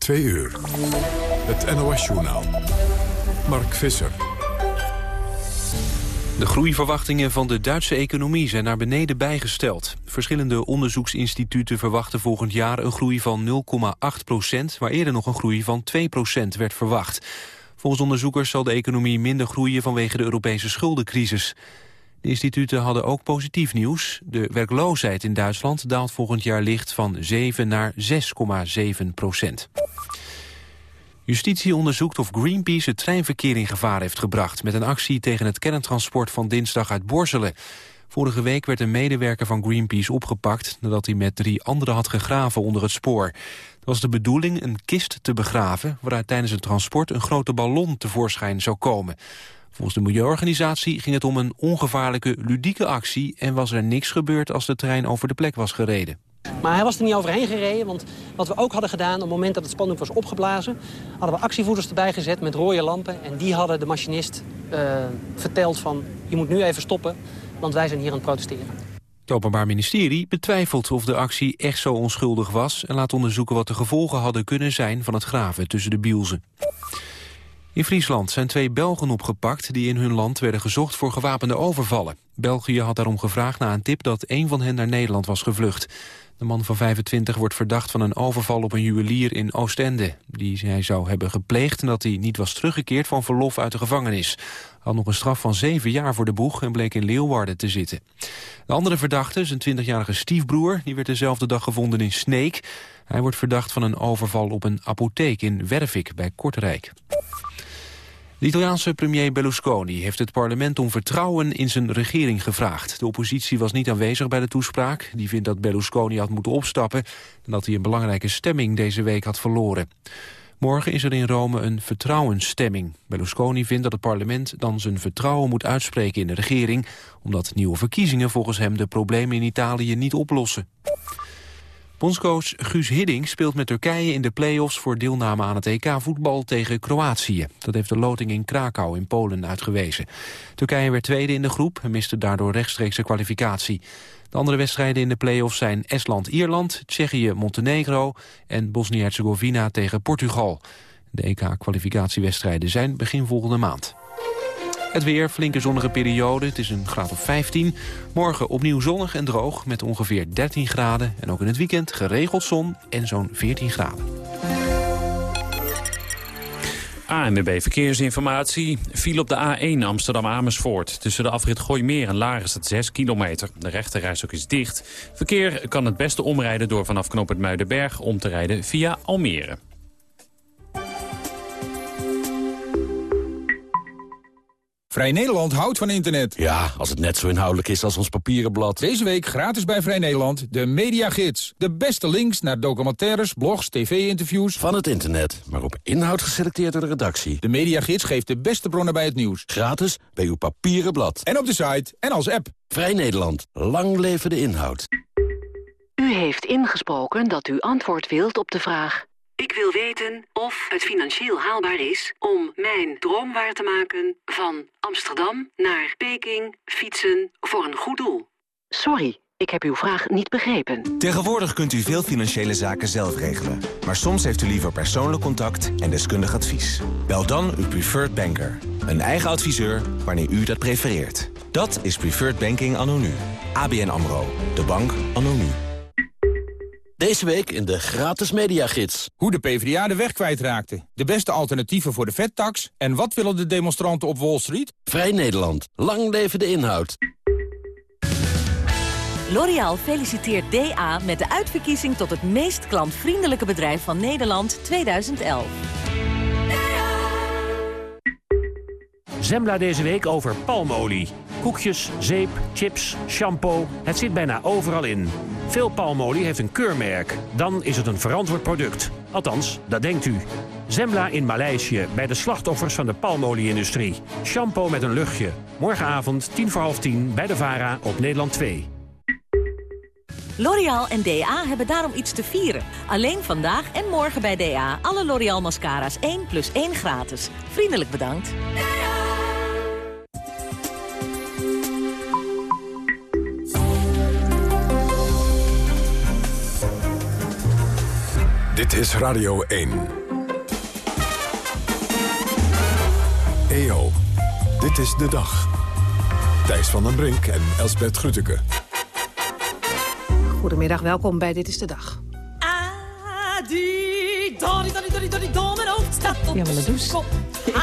Twee uur. Het NOS-journaal. Mark Visser. De groeiverwachtingen van de Duitse economie zijn naar beneden bijgesteld. Verschillende onderzoeksinstituten verwachten volgend jaar een groei van 0,8 procent... waar eerder nog een groei van 2 procent werd verwacht. Volgens onderzoekers zal de economie minder groeien vanwege de Europese schuldencrisis. De instituten hadden ook positief nieuws. De werkloosheid in Duitsland daalt volgend jaar licht van 7 naar 6,7 procent. Justitie onderzoekt of Greenpeace het treinverkeer in gevaar heeft gebracht... met een actie tegen het kerntransport van dinsdag uit Borselen. Vorige week werd een medewerker van Greenpeace opgepakt... nadat hij met drie anderen had gegraven onder het spoor. Het was de bedoeling een kist te begraven... waaruit tijdens het transport een grote ballon tevoorschijn zou komen. Volgens de milieuorganisatie ging het om een ongevaarlijke, ludieke actie... en was er niks gebeurd als de trein over de plek was gereden. Maar hij was er niet overheen gereden, want wat we ook hadden gedaan... op het moment dat het spandoek was opgeblazen... hadden we actievoerders erbij gezet met rode lampen... en die hadden de machinist uh, verteld van... je moet nu even stoppen, want wij zijn hier aan het protesteren. Het Openbaar Ministerie betwijfelt of de actie echt zo onschuldig was... en laat onderzoeken wat de gevolgen hadden kunnen zijn van het graven tussen de bielzen. In Friesland zijn twee Belgen opgepakt die in hun land werden gezocht voor gewapende overvallen. België had daarom gevraagd na een tip dat één van hen naar Nederland was gevlucht. De man van 25 wordt verdacht van een overval op een juwelier in Oostende... die hij zou hebben gepleegd nadat hij niet was teruggekeerd van verlof uit de gevangenis. Had nog een straf van zeven jaar voor de boeg en bleek in Leeuwarden te zitten. De andere verdachte, zijn 20-jarige stiefbroer, die werd dezelfde dag gevonden in Sneek. Hij wordt verdacht van een overval op een apotheek in Wervik bij Kortrijk. De Italiaanse premier Berlusconi heeft het parlement om vertrouwen in zijn regering gevraagd. De oppositie was niet aanwezig bij de toespraak. Die vindt dat Berlusconi had moeten opstappen en dat hij een belangrijke stemming deze week had verloren. Morgen is er in Rome een vertrouwensstemming. Berlusconi vindt dat het parlement dan zijn vertrouwen moet uitspreken in de regering... omdat nieuwe verkiezingen volgens hem de problemen in Italië niet oplossen. Bondscoach Guus Hidding speelt met Turkije in de play-offs voor deelname aan het EK voetbal tegen Kroatië. Dat heeft de loting in Krakau in Polen uitgewezen. Turkije werd tweede in de groep en miste daardoor rechtstreeks de kwalificatie. De andere wedstrijden in de play-offs zijn Estland-Ierland, Tsjechië-Montenegro en Bosnië-Herzegovina tegen Portugal. De EK-kwalificatiewedstrijden zijn begin volgende maand. Het weer, flinke zonnige periode, het is een graad of 15. Morgen opnieuw zonnig en droog met ongeveer 13 graden. En ook in het weekend geregeld zon en zo'n 14 graden. ANWB Verkeersinformatie viel op de A1 Amsterdam-Amersfoort. Tussen de afrit Gooimeer en Laar is het 6 kilometer. De rechterrijstok is dicht. Verkeer kan het beste omrijden door vanaf knooppunt Muidenberg... om te rijden via Almere. Vrij Nederland houdt van internet. Ja, als het net zo inhoudelijk is als ons papieren blad. Deze week gratis bij Vrij Nederland de Mediagids. De beste links naar documentaires, blogs, tv-interviews. Van het internet, maar op inhoud geselecteerd door de redactie. De Mediagids geeft de beste bronnen bij het nieuws. Gratis bij uw papieren blad. En op de site en als app. Vrij Nederland. Lang leven de inhoud. U heeft ingesproken dat u antwoord wilt op de vraag... Ik wil weten of het financieel haalbaar is om mijn droom waar te maken van Amsterdam naar Peking fietsen voor een goed doel. Sorry, ik heb uw vraag niet begrepen. Tegenwoordig kunt u veel financiële zaken zelf regelen. Maar soms heeft u liever persoonlijk contact en deskundig advies. Bel dan uw preferred banker. Een eigen adviseur wanneer u dat prefereert. Dat is Preferred Banking Anno Nu. ABN AMRO. De bank Anno Nu. Deze week in de gratis mediagids. Hoe de PvdA de weg kwijtraakte. De beste alternatieven voor de vettax. En wat willen de demonstranten op Wall Street? Vrij Nederland. Lang leven de inhoud. L'Oréal feliciteert DA met de uitverkiezing tot het meest klantvriendelijke bedrijf van Nederland 2011. Zembla deze week over palmolie. Koekjes, zeep, chips, shampoo, het zit bijna overal in. Veel palmolie heeft een keurmerk. Dan is het een verantwoord product. Althans, dat denkt u. Zembla in Maleisië, bij de slachtoffers van de palmolie-industrie. Shampoo met een luchtje. Morgenavond, tien voor half tien, bij de VARA op Nederland 2. L'Oréal en DA hebben daarom iets te vieren. Alleen vandaag en morgen bij DA alle L'Oréal mascara's 1 plus 1 gratis. Vriendelijk bedankt. Dit is Radio 1. EO, dit is de dag. Thijs van den Brink en Elsbert Grütke. Goedemiddag, welkom bij Dit is de Dag. Adi, dori, dori, dori, dori, dom, mijn hoofd staat op Ja, doet ze. kop.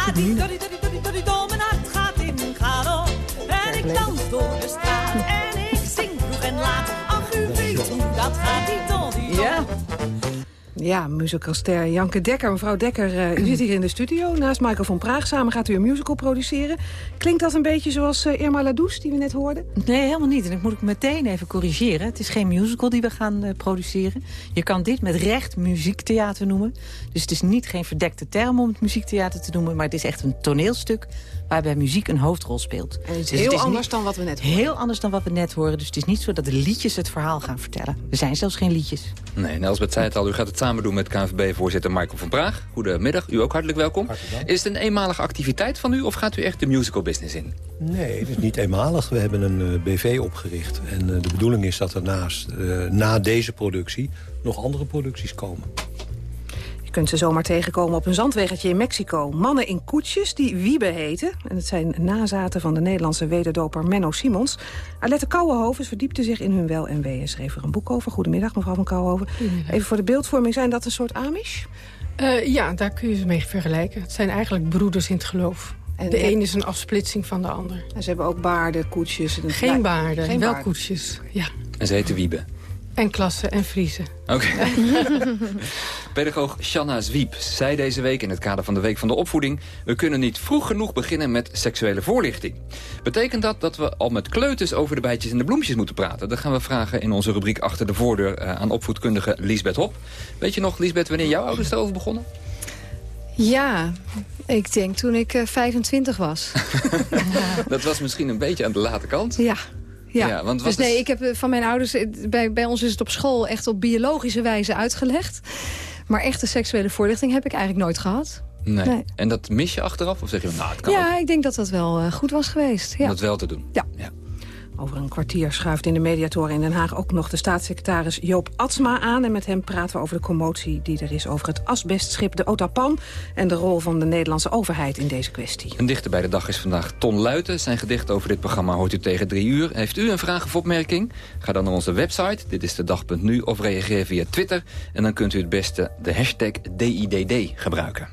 Adi, dori, dori, dori, dori, dom, mijn hart gaat in galop. En ik dans door de straat en ik zing vroeg en laat. Ach, u weet hoe dat gaat, die dori. Ja. Ja, musicalster Janke Dekker. Mevrouw Dekker, eh, u zit hier in de studio naast Michael van Praag. Samen gaat u een musical produceren. Klinkt dat een beetje zoals eh, Irma Ladouce, die we net hoorden? Nee, helemaal niet. En ik moet ik meteen even corrigeren. Het is geen musical die we gaan eh, produceren. Je kan dit met recht muziektheater noemen. Dus het is niet geen verdekte term om het muziektheater te noemen... maar het is echt een toneelstuk waarbij muziek een hoofdrol speelt. En het is Dus heel het is anders niet- dan wat we net hoorden. Heel anders dan wat we net horen. Dus het is niet zo dat de liedjes het verhaal gaan vertellen. Er zijn zelfs geen liedjes. Nee, en Elsbeth zei het al, u gaat het samen doen met KNVB-voorzitter Michael van Praag. Goedemiddag, u ook hartelijk welkom. Is het een eenmalige activiteit van u of gaat u echt de musical business in? Nee, het is niet eenmalig. We hebben een eh, BV opgericht. En eh, de bedoeling is dat er naast, eh, na deze productie nog andere producties komen. Je kunt ze zomaar tegenkomen op een zandweggetje in Mexico. Mannen in koetsjes die Wiebe heten. En het zijn nazaten van de Nederlandse wederdoper Menno Simons. Arlette Kouwenhoven verdiepte zich in hun wel en wee... en schreef er een boek over. Goedemiddag, mevrouw van Kouwenhoven. Even voor de beeldvorming, zijn dat een soort Amish? Eh, ja, daar kun je ze mee vergelijken. Het zijn eigenlijk broeders in het geloof. En de een is een afsplitsing van de ander. En ze hebben ook baarden, koetsjes. En Geen baarden, geen wel baarden. koetsjes. Ja. En ze heet Wiebe. En klassen en vriezen. Oké. Pedagoog Shanna Zwiep zei deze week in het kader van de Week van de Opvoeding... we kunnen niet vroeg genoeg beginnen met seksuele voorlichting. Betekent dat dat we al met kleuters over de bijtjes en de bloempjes moeten praten? Dat gaan we vragen in onze rubriek Achter de Voordeur eh, aan opvoedkundige Liesbeth Hop. Weet je nog, Liesbeth, wanneer jouw ouders erover begonnen? Ja, ik denk toen ik eh, 25 was. Dat was misschien een beetje aan de late kant. Ja. Ja, Ja, want dus nee, is- ik heb eh, van mijn ouders... eh, Bij, bij ons is het op school echt op biologische wijze uitgelegd. Maar echte seksuele voorlichting heb ik eigenlijk nooit gehad. Nee. Nee. En dat mis je achteraf? Of zeg je, nou, het kan ook Ja, ik denk dat dat wel eh, goed was geweest. om Ja. dat wel te doen? Ja. Over een kwartier schuift in de mediatoren in Den Haag ook nog de staatssecretaris Joop Atsma aan. En met hem praten we over de commotie die er is over het asbestschip de Otapan... en de rol van de Nederlandse overheid in deze kwestie. Een dichter bij de dag is vandaag Ton Luiten. Zijn gedicht over dit programma hoort u tegen drie uur. Heeft u een vraag of opmerking? Ga dan naar onze website, dit is de dag.nu, of reageer via Twitter. En dan kunt u het beste de hashtag DIDD gebruiken.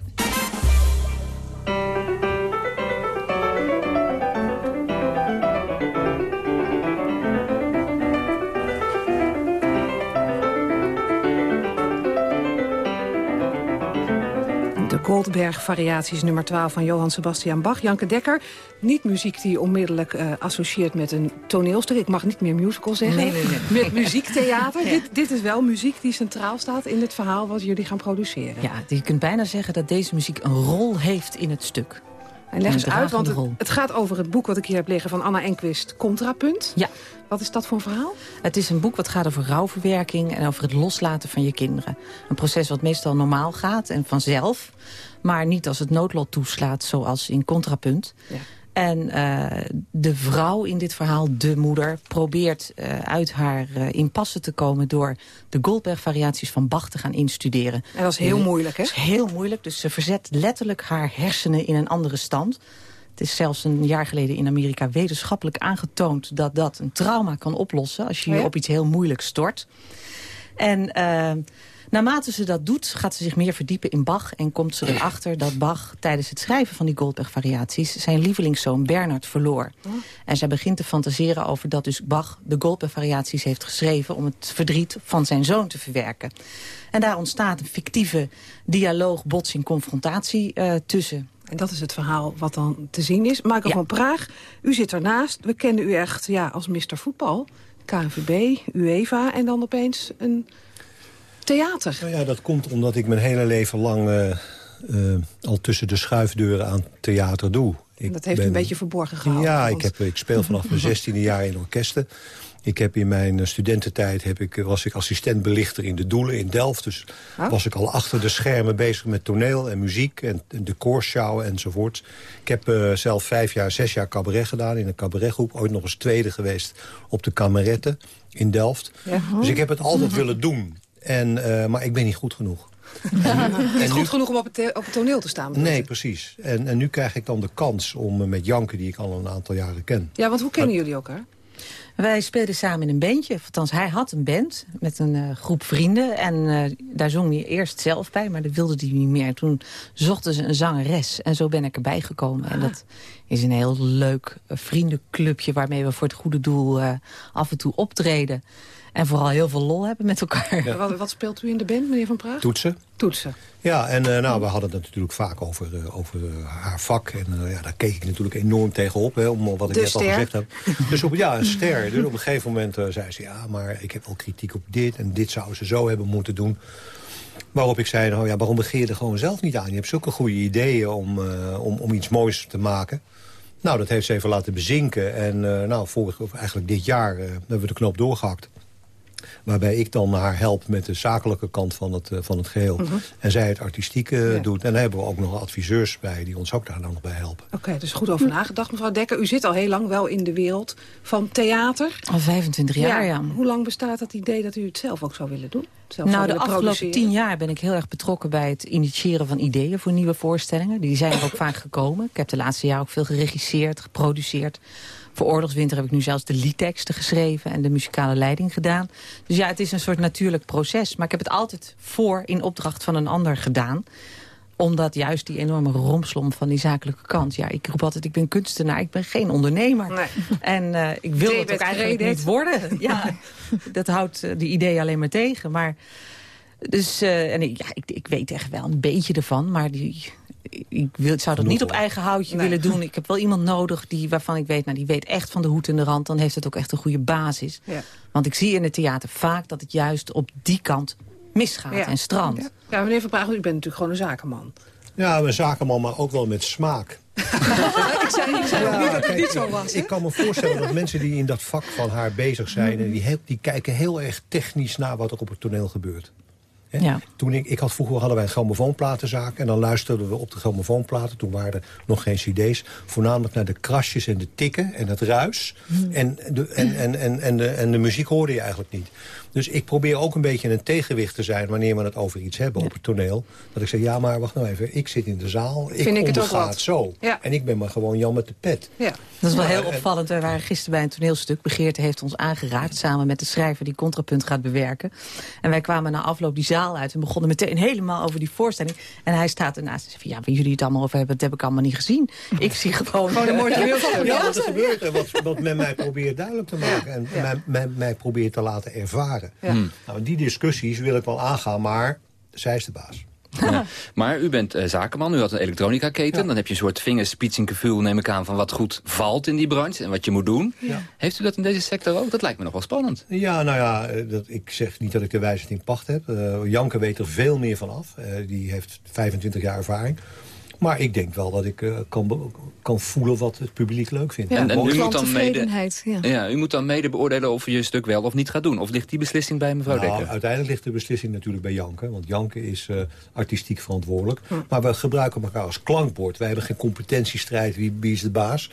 Goldberg-variaties nummer 12 van Johann Sebastian Bach. Janke Dekker, niet muziek die je onmiddellijk eh, associeert met een toneelstuk. Ik mag niet meer musical zeggen. Nee, nee, nee. Met muziektheater. dit, dit is wel muziek die centraal staat in het verhaal wat jullie gaan produceren. Ja, je kunt bijna zeggen dat deze muziek een rol heeft in het stuk. En leg Een eens uit, want het, het gaat over het boek wat ik hier heb liggen van Anna Enquist, Contrapunt. Ja. Wat is dat voor een verhaal? Het is een boek wat gaat over rouwverwerking en over het loslaten van je kinderen. Een proces wat meestal normaal gaat en vanzelf. Maar niet als het noodlot toeslaat, zoals in Contrapunt. Ja. En eh, de vrouw in dit verhaal, de moeder, probeert eh, uit haar eh, impasse te komen... door de Goldberg-variaties van Bach te gaan instuderen. En dat is heel moeilijk, hè? Dat is heel moeilijk, dus ze verzet letterlijk haar hersenen in een andere stand. Het is zelfs een jaar geleden in Amerika wetenschappelijk aangetoond... dat dat een trauma kan oplossen als je je Oh ja? op iets heel moeilijks stort. En naarmate ze dat doet, gaat ze zich meer verdiepen in Bach... en komt ze erachter dat Bach tijdens het schrijven van die Goldberg-variaties... zijn lievelingszoon Bernard verloor. En zij begint te fantaseren over dat dus Bach de Goldberg-variaties heeft geschreven... om het verdriet van zijn zoon te verwerken. En daar ontstaat een fictieve dialoog, botsing, confrontatie eh, tussen. En dat is het verhaal wat dan te zien is. Michael Ja. van Praag, u zit ernaast. We kennen u echt ja, als Mr. Voetbal. KNVB, UEFA en dan opeens een theater. Nou ja, dat komt omdat ik mijn hele leven lang eh, eh, al tussen de schuifdeuren aan theater doe. Ik dat heeft ben- een beetje verborgen gehouden. Ja, want- ik, heb, ik speel vanaf mijn 16e jaar in orkesten. Ik heb in mijn eh, studententijd heb ik, was ik assistent belichter in de Doelen in Delft. Dus Oh. was ik al achter de schermen bezig met toneel en muziek en, en decorshow enzovoort. Ik heb zelf vijf jaar, zes jaar cabaret gedaan in een cabaretgroep. Ooit nog eens tweede geweest op de Kameretten in Delft. Ja. Dus ik heb het altijd willen doen. En, eh, maar ik ben niet goed genoeg. Niet goed genoeg om op het, op het toneel te staan. Nee, je? precies. En, en nu krijg ik dan de kans om eh, met Janke, die ik al een aantal jaren ken... Ja, want hoe kennen jullie elkaar? Wij speelden samen in een bandje. Althans, hij had een band met een eh, groep vrienden. En eh, daar zong hij eerst zelf bij, maar dat wilde hij niet meer. Toen zochten ze een zangeres. En zo ben ik erbij gekomen. En dat is een heel leuk vriendenclubje... waarmee we voor het goede doel eh, af en toe optreden. En vooral heel veel lol hebben met elkaar. Wat, wat speelt u in de band, meneer Van Praag? Toetsen. Toetsen. Ja, en eh, nou, we hadden het natuurlijk vaak over, eh, over eh, haar vak. En ja, daar keek ik natuurlijk enorm tegenop, hè, om wat ik De net al gezegd heb. Dus op, ja, een ster. Dus op een gegeven moment zei ze... ja, maar ik heb wel kritiek op dit en dit zou ze zo hebben moeten doen. Waarop ik zei, nou ja, waarom begin je er gewoon zelf niet aan? Je hebt zulke goede ideeën om, eh, om, om iets moois te maken. Nou, dat heeft ze even laten bezinken. En eh, nou, vorig, of eigenlijk dit jaar eh, hebben we de knop doorgehakt. Waarbij ik dan haar help met de zakelijke kant van het, eh, van het geheel. Mhm. En zij het artistieke Ja. doet. En daar hebben we ook nog adviseurs bij die ons ook daar dan nog bij helpen. Oké, dus goed over nagedacht, mevrouw Dekker. U zit al heel lang wel in de wereld van theater. Al 25 jaar, ja. Hoe lang bestaat dat idee dat u het zelf ook zou willen doen? Zelf nou, de afgelopen tien jaar ben ik heel erg betrokken bij het initiëren van ideeën voor nieuwe voorstellingen. Die zijn er ook vaak gekomen. Ik heb de laatste jaar ook veel geregisseerd, geproduceerd. Voor Oorlogswinter heb ik nu zelfs de liedteksten geschreven en de muzikale leiding gedaan. Dus ja, het is een soort natuurlijk proces. Maar ik heb het altijd voor in opdracht van een ander gedaan omdat juist die enorme romslom van die zakelijke kant. Ja, ik roep altijd, ik ben kunstenaar, ik ben geen ondernemer. En eh, ik wil David het ook eigenlijk niet worden. Ja, dat houdt eh, die idee alleen maar tegen. Maar dus, eh, en ik, ja, ik, ik weet echt wel een beetje ervan, maar die, ik wil, zou dat niet op eigen houtje Nee. willen doen. Ik heb wel iemand nodig die, waarvan ik weet, nou, die weet echt van de hoed en de rand. Dan heeft het ook echt een goede basis. Ja. Want ik zie in het theater vaak dat het juist op die kant misgaat Ja. en strandt. Ja. ja, meneer Van Praag, u bent natuurlijk gewoon een zakenman. Ja, een zakenman, maar ook wel met smaak. ik zei, ik zei ook niet dat het kijk, niet zo was. Ik kan me voorstellen dat mensen die in dat vak van haar bezig zijn... en die, heel- die kijken heel erg technisch naar wat er op het toneel gebeurt. Ja. Toen ik, ik had vroeger hadden wij een grammofoonplatenzaak... en dan luisterden we op de grammofoonplaten. Toen waren er nog geen cd's. Voornamelijk naar de krasjes en de tikken en het ruis. En, de, en, en, en, en, de, en de muziek hoorde je eigenlijk niet. Dus ik probeer ook een beetje een tegenwicht te zijn... wanneer we het over iets hebben op het toneel. Dat ik zeg, ja, maar wacht nou even. Ik zit in de zaal. Ik Vind ik het ook wat. zo. Ja. En ik ben maar gewoon Jan met de pet. Ja. Dat is wel Ja, heel en- opvallend. Wij waren gisteren bij een toneelstuk. Begeerte heeft ons aangeraakt samen met de schrijver die contrapunt gaat bewerken. En wij kwamen na afloop die zaal uit en begonnen meteen helemaal over die voorstelling. En hij staat ernaast en zei van, ja, waar jullie het allemaal over hebben, dat heb ik allemaal niet gezien. Ik zie gewoon... Gewoon een mooi Ja, wat er gebeurt en wat, wat men mij probeert duidelijk te maken. En mij, mij, mij probeert te laten ervaren. Nou, die discussies wil ik wel aangaan, maar zij is de baas. Ja. Maar u bent eh, zakenman, u had een elektronica-keten. Dan heb je een soort vingerspitsengevoel, neem ik aan... van wat goed valt in die branche en wat je moet doen. Heeft u dat in deze sector ook? Dat lijkt me nog wel spannend. Ja, nou ja, eh, dat, ik zeg niet dat ik de wijsheid in pacht heb. Eh, Janke weet er veel meer van af. Eh, die heeft 25 jaar ervaring. Maar ik denk wel dat ik eh, kan, kan voelen wat het publiek leuk vindt. En- en u moet dan mede, ja. ja, u moet dan mede beoordelen of je je stuk wel of niet gaat doen. Of ligt die beslissing bij mevrouw Nou, Dekker? uiteindelijk ligt de beslissing natuurlijk bij Janke. Want Janke is eh, artistiek verantwoordelijk. Maar we gebruiken elkaar als klankbord. Wij hebben geen competentiestrijd. Wie, wie is de baas?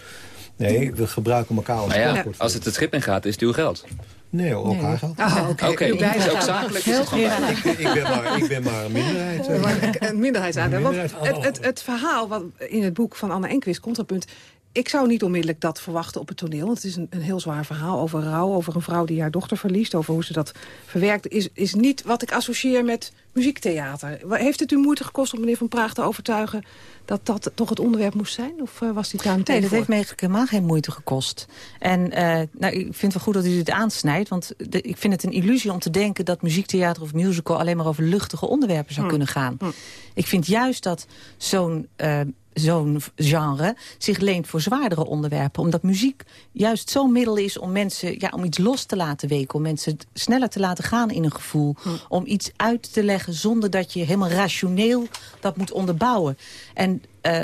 Nee, we gebruiken elkaar als Maar ja, klankbord. als het het schip in gaat, is het uw geld. Nee, ook haar geld. Ah, oké. Is bijdrage. ook zakelijk. Is Heel het bij. Ik, ik, ben maar, ik ben maar een minderheid. eh. Maar Een minderheidsaandeel. Want het, het, het verhaal wat in het boek van Anne Enquist, Contrapunt... ik zou niet onmiddellijk dat verwachten op het toneel. Want het is een, een heel zwaar verhaal over rouw, over een vrouw die haar dochter verliest... over hoe ze dat verwerkt, is, is niet wat ik associeer met muziektheater. Heeft het u moeite gekost om meneer Van Praag te overtuigen... dat dat toch het onderwerp moest zijn? Of eh, was hij daar Nee, dat voor? heeft me eigenlijk helemaal geen moeite gekost. En eh, nou, ik vind het wel goed dat u dit aansnijdt. Want de- ik vind het een illusie om te denken dat muziektheater of musical... alleen maar over luchtige onderwerpen zou Hm. kunnen gaan. Ik vind juist dat zo'n eh, zo'n genre zich leent voor zwaardere onderwerpen. Omdat muziek juist zo'n middel is om mensen ja, om iets los te laten weken. Om mensen sneller te laten gaan in een gevoel. Om iets uit te leggen zonder dat je helemaal rationeel dat moet onderbouwen. En eh,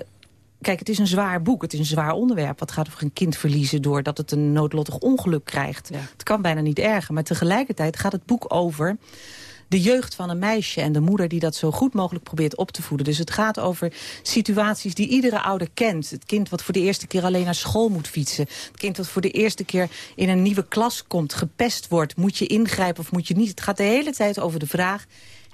Kijk, het is een zwaar boek, het is een zwaar onderwerp. Wat gaat over een kind verliezen doordat het een noodlottig ongeluk krijgt. Het kan bijna niet erger, maar tegelijkertijd gaat het boek over de jeugd van een meisje en de moeder die dat zo goed mogelijk probeert op te voeden. Dus het gaat over situaties die iedere ouder kent. Het kind wat voor de eerste keer alleen naar school moet fietsen. Het kind wat voor de eerste keer in een nieuwe klas komt, gepest wordt. Moet je ingrijpen of moet je niet? Het gaat de hele tijd over de vraag...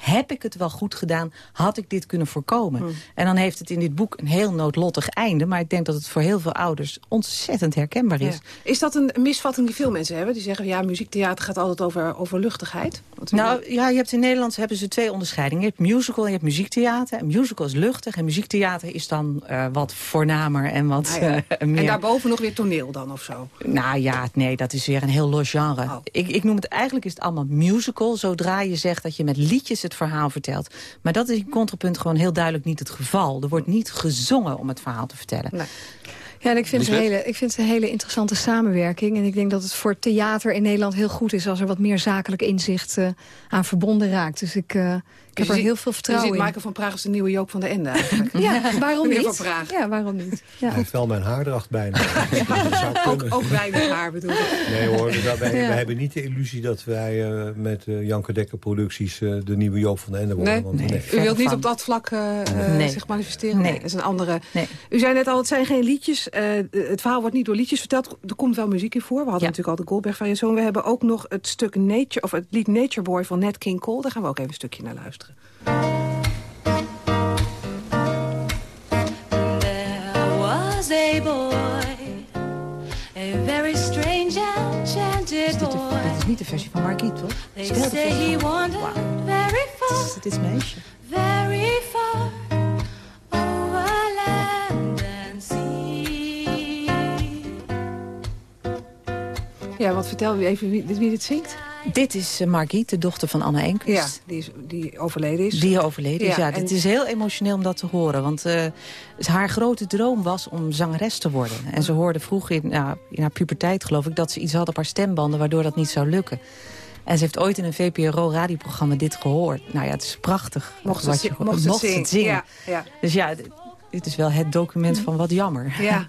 heb ik het wel goed gedaan? Had ik dit kunnen voorkomen? Hmm. En dan heeft het in dit boek een heel noodlottig einde. Maar ik denk dat het voor heel veel ouders ontzettend herkenbaar is. Ja. Is dat een misvatting die veel mensen hebben? Die zeggen, ja, muziektheater gaat altijd over, over luchtigheid. Nou ja, je hebt in Nederland hebben ze twee onderscheidingen. Je hebt musical en je hebt muziektheater. En musical is luchtig en muziektheater is dan eh, wat voornamer en wat Ah, ja. eh, meer... En daarboven nog weer toneel dan of zo? Nou ja, nee, dat is weer een heel los genre. Oh. Ik, ik noem het eigenlijk is het allemaal musical... zodra je zegt dat je met liedjes het verhaal vertelt. Maar dat is in contrapunt gewoon heel duidelijk niet het geval. Er wordt niet gezongen om het verhaal te vertellen. Ja, en ik vind, het een hele, ik vind het een hele interessante samenwerking. En ik denk dat het voor theater in Nederland heel goed is... als er wat meer zakelijk inzicht eh, aan verbonden raakt. Dus ik, eh, ik heb je er ziet- heel veel vertrouwen Je in. ziet Michael van Praag als de nieuwe Joop van de Ende eigenlijk. Ja, waarom niet? Ja, waarom niet? Ja. Hij heeft wel mijn haardracht bijna. Dat zou Ook, ook weinig haar bedoel ik. Nee hoor, wij, wij, Ja. wij hebben niet de illusie dat wij eh, met eh Janke Dekker producties eh, de nieuwe Joop van de Ende worden. Nee? Want, Nee. nee. U wilt niet op dat vlak Nee. zich manifesteren? Nee. dat is een andere... Nee. U zei net al, het zijn geen liedjes. Eh, het verhaal wordt niet door liedjes verteld. Er komt wel muziek in voor. We hadden Ja. natuurlijk al de Goldberg van je zoon. We hebben ook nog het stuk Nature, of het lied Nature Boy van Nat King Cole. Daar gaan we ook even een stukje naar luisteren. There was a boy, a very strange enchanted Dit is niet de versie van Margriet, toch? They wel de say he very far, Het is meisje. very far. Ja, wat vertel u even wie, wie dit zingt? Dit is uh, Margriet, de dochter van Anne Ja, Enquist. die, is, die overleden is. Die overleden is, Ja, ja. en- Het is heel emotioneel om dat te horen. Want eh, haar grote droom was om zangeres te worden. En ze hoorde vroeg in, nou, in haar puberteit, geloof ik... dat ze iets had op haar stembanden waardoor dat niet zou lukken. En ze heeft ooit in een VPRO-radioprogramma dit gehoord. Nou ja, het is prachtig. Mocht ze wat het zi- mocht ze het zingen. zingen. Ja, ja. Dus ja, dit- is wel het document van wat jammer. Ja.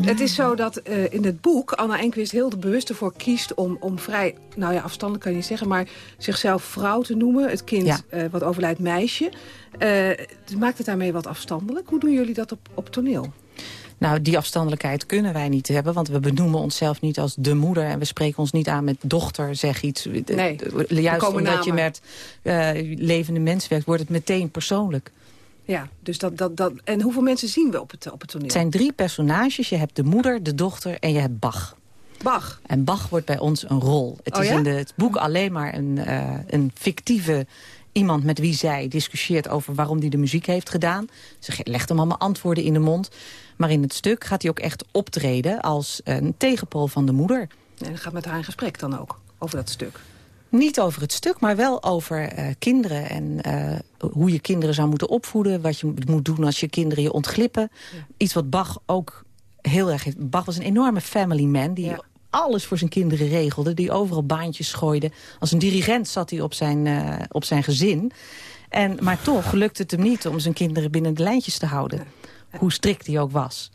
Het is zo dat eh, in het boek Anna Enquist heel bewust ervoor kiest... om, om vrij, nou ja, afstandelijk kan je niet zeggen... maar zichzelf vrouw te noemen. Het kind Ja. eh, wat overlijdt meisje. Eh, maakt het daarmee wat afstandelijk? Hoe doen jullie dat op, op toneel? Nou, die afstandelijkheid kunnen wij niet hebben. Want we benoemen onszelf niet als de moeder. En we spreken ons niet aan met dochter, zeg iets. Nee, Juist omdat je met levende mensen werkt, wordt het meteen persoonlijk. Ja, dus dat, dat, dat, en hoeveel mensen zien we op het, op het toneel? Het zijn drie personages. Je hebt de moeder, de dochter en je hebt Bach. Bach. En Bach wordt bij ons een rol. Het Oh is ja? in de, het boek alleen maar een, eh, een fictieve iemand met wie zij discussieert over waarom hij de muziek heeft gedaan. Ze legt hem allemaal antwoorden in de mond. Maar in het stuk gaat hij ook echt optreden als een tegenpool van de moeder. En dan gaat met haar in gesprek dan ook, over dat stuk. Niet over het stuk, maar wel over eh, kinderen. En eh, hoe je kinderen zou moeten opvoeden. Wat je moet doen als je kinderen je ontglippen. Iets wat Bach ook heel erg heeft. Bach was een enorme family man. Die alles voor zijn kinderen regelde. Die overal baantjes gooide. Als een dirigent zat hij op zijn, eh, op zijn gezin. En, maar toch lukte het hem niet om zijn kinderen binnen de lijntjes te houden. Hoe strikt hij ook was.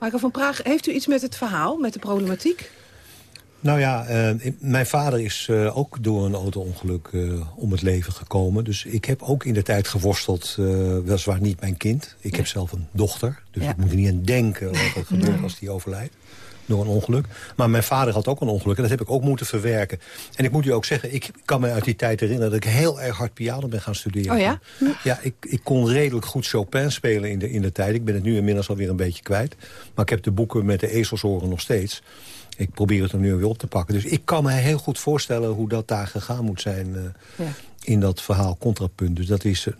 Michael van Praag, heeft u iets met het verhaal, met de problematiek? Nou ja, eh, mijn vader is eh, ook door een auto-ongeluk eh, om het leven gekomen. Dus ik heb ook in de tijd geworsteld, weliswaar niet mijn kind. Ik heb zelf een dochter, dus ik moet er niet aan denken wat er gebeurt als die overlijdt. Door een ongeluk. Maar mijn vader had ook een ongeluk en dat heb ik ook moeten verwerken. En ik moet u ook zeggen, ik kan me uit die tijd herinneren... dat ik heel erg hard piano ben gaan studeren. Oh ja? Ja, ik, ik kon redelijk goed Chopin spelen in de, in de tijd. Ik ben het nu inmiddels alweer een beetje kwijt. Maar ik heb de boeken met de ezelsoren nog steeds. Ik probeer het er nu weer op te pakken. Dus ik kan me heel goed voorstellen hoe dat daar gegaan moet zijn... eh, Ja. in dat verhaal contrapunt. Dus dat is eh,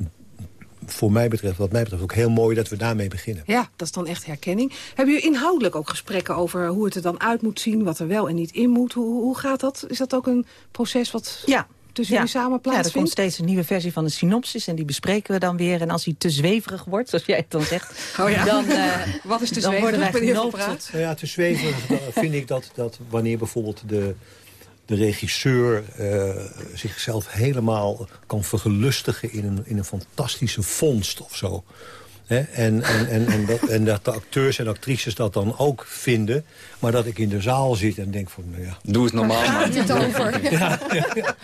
voor mij betreft, wat mij betreft ook heel mooi dat we daarmee beginnen. Ja, dat is dan echt herkenning. Hebben jullie inhoudelijk ook gesprekken over hoe het er dan uit moet zien... wat er wel en niet in moet? Hoe, hoe gaat dat? Is dat ook een proces wat Ja. Tussen jullie samen Ja, er plaatsvindt? komt steeds een nieuwe versie van de synopsis en die bespreken we dan weer. En als die te zweverig wordt, zoals jij het dan zegt, Oh ja? dan, eh, Wat is te dan worden wij zweverig, meneer Van genoopt tot... Nou ja, te zweverig dan vind ik dat, dat wanneer bijvoorbeeld de, de regisseur eh, zichzelf helemaal kan vergelustigen in een, in een fantastische vondst of zo. Hè? En, en, en, en, dat, en dat de acteurs en actrices dat dan ook vinden. Maar dat ik in de zaal zit en denk van, nou ja... Doe het normaal, gaat het over? Ja, ja,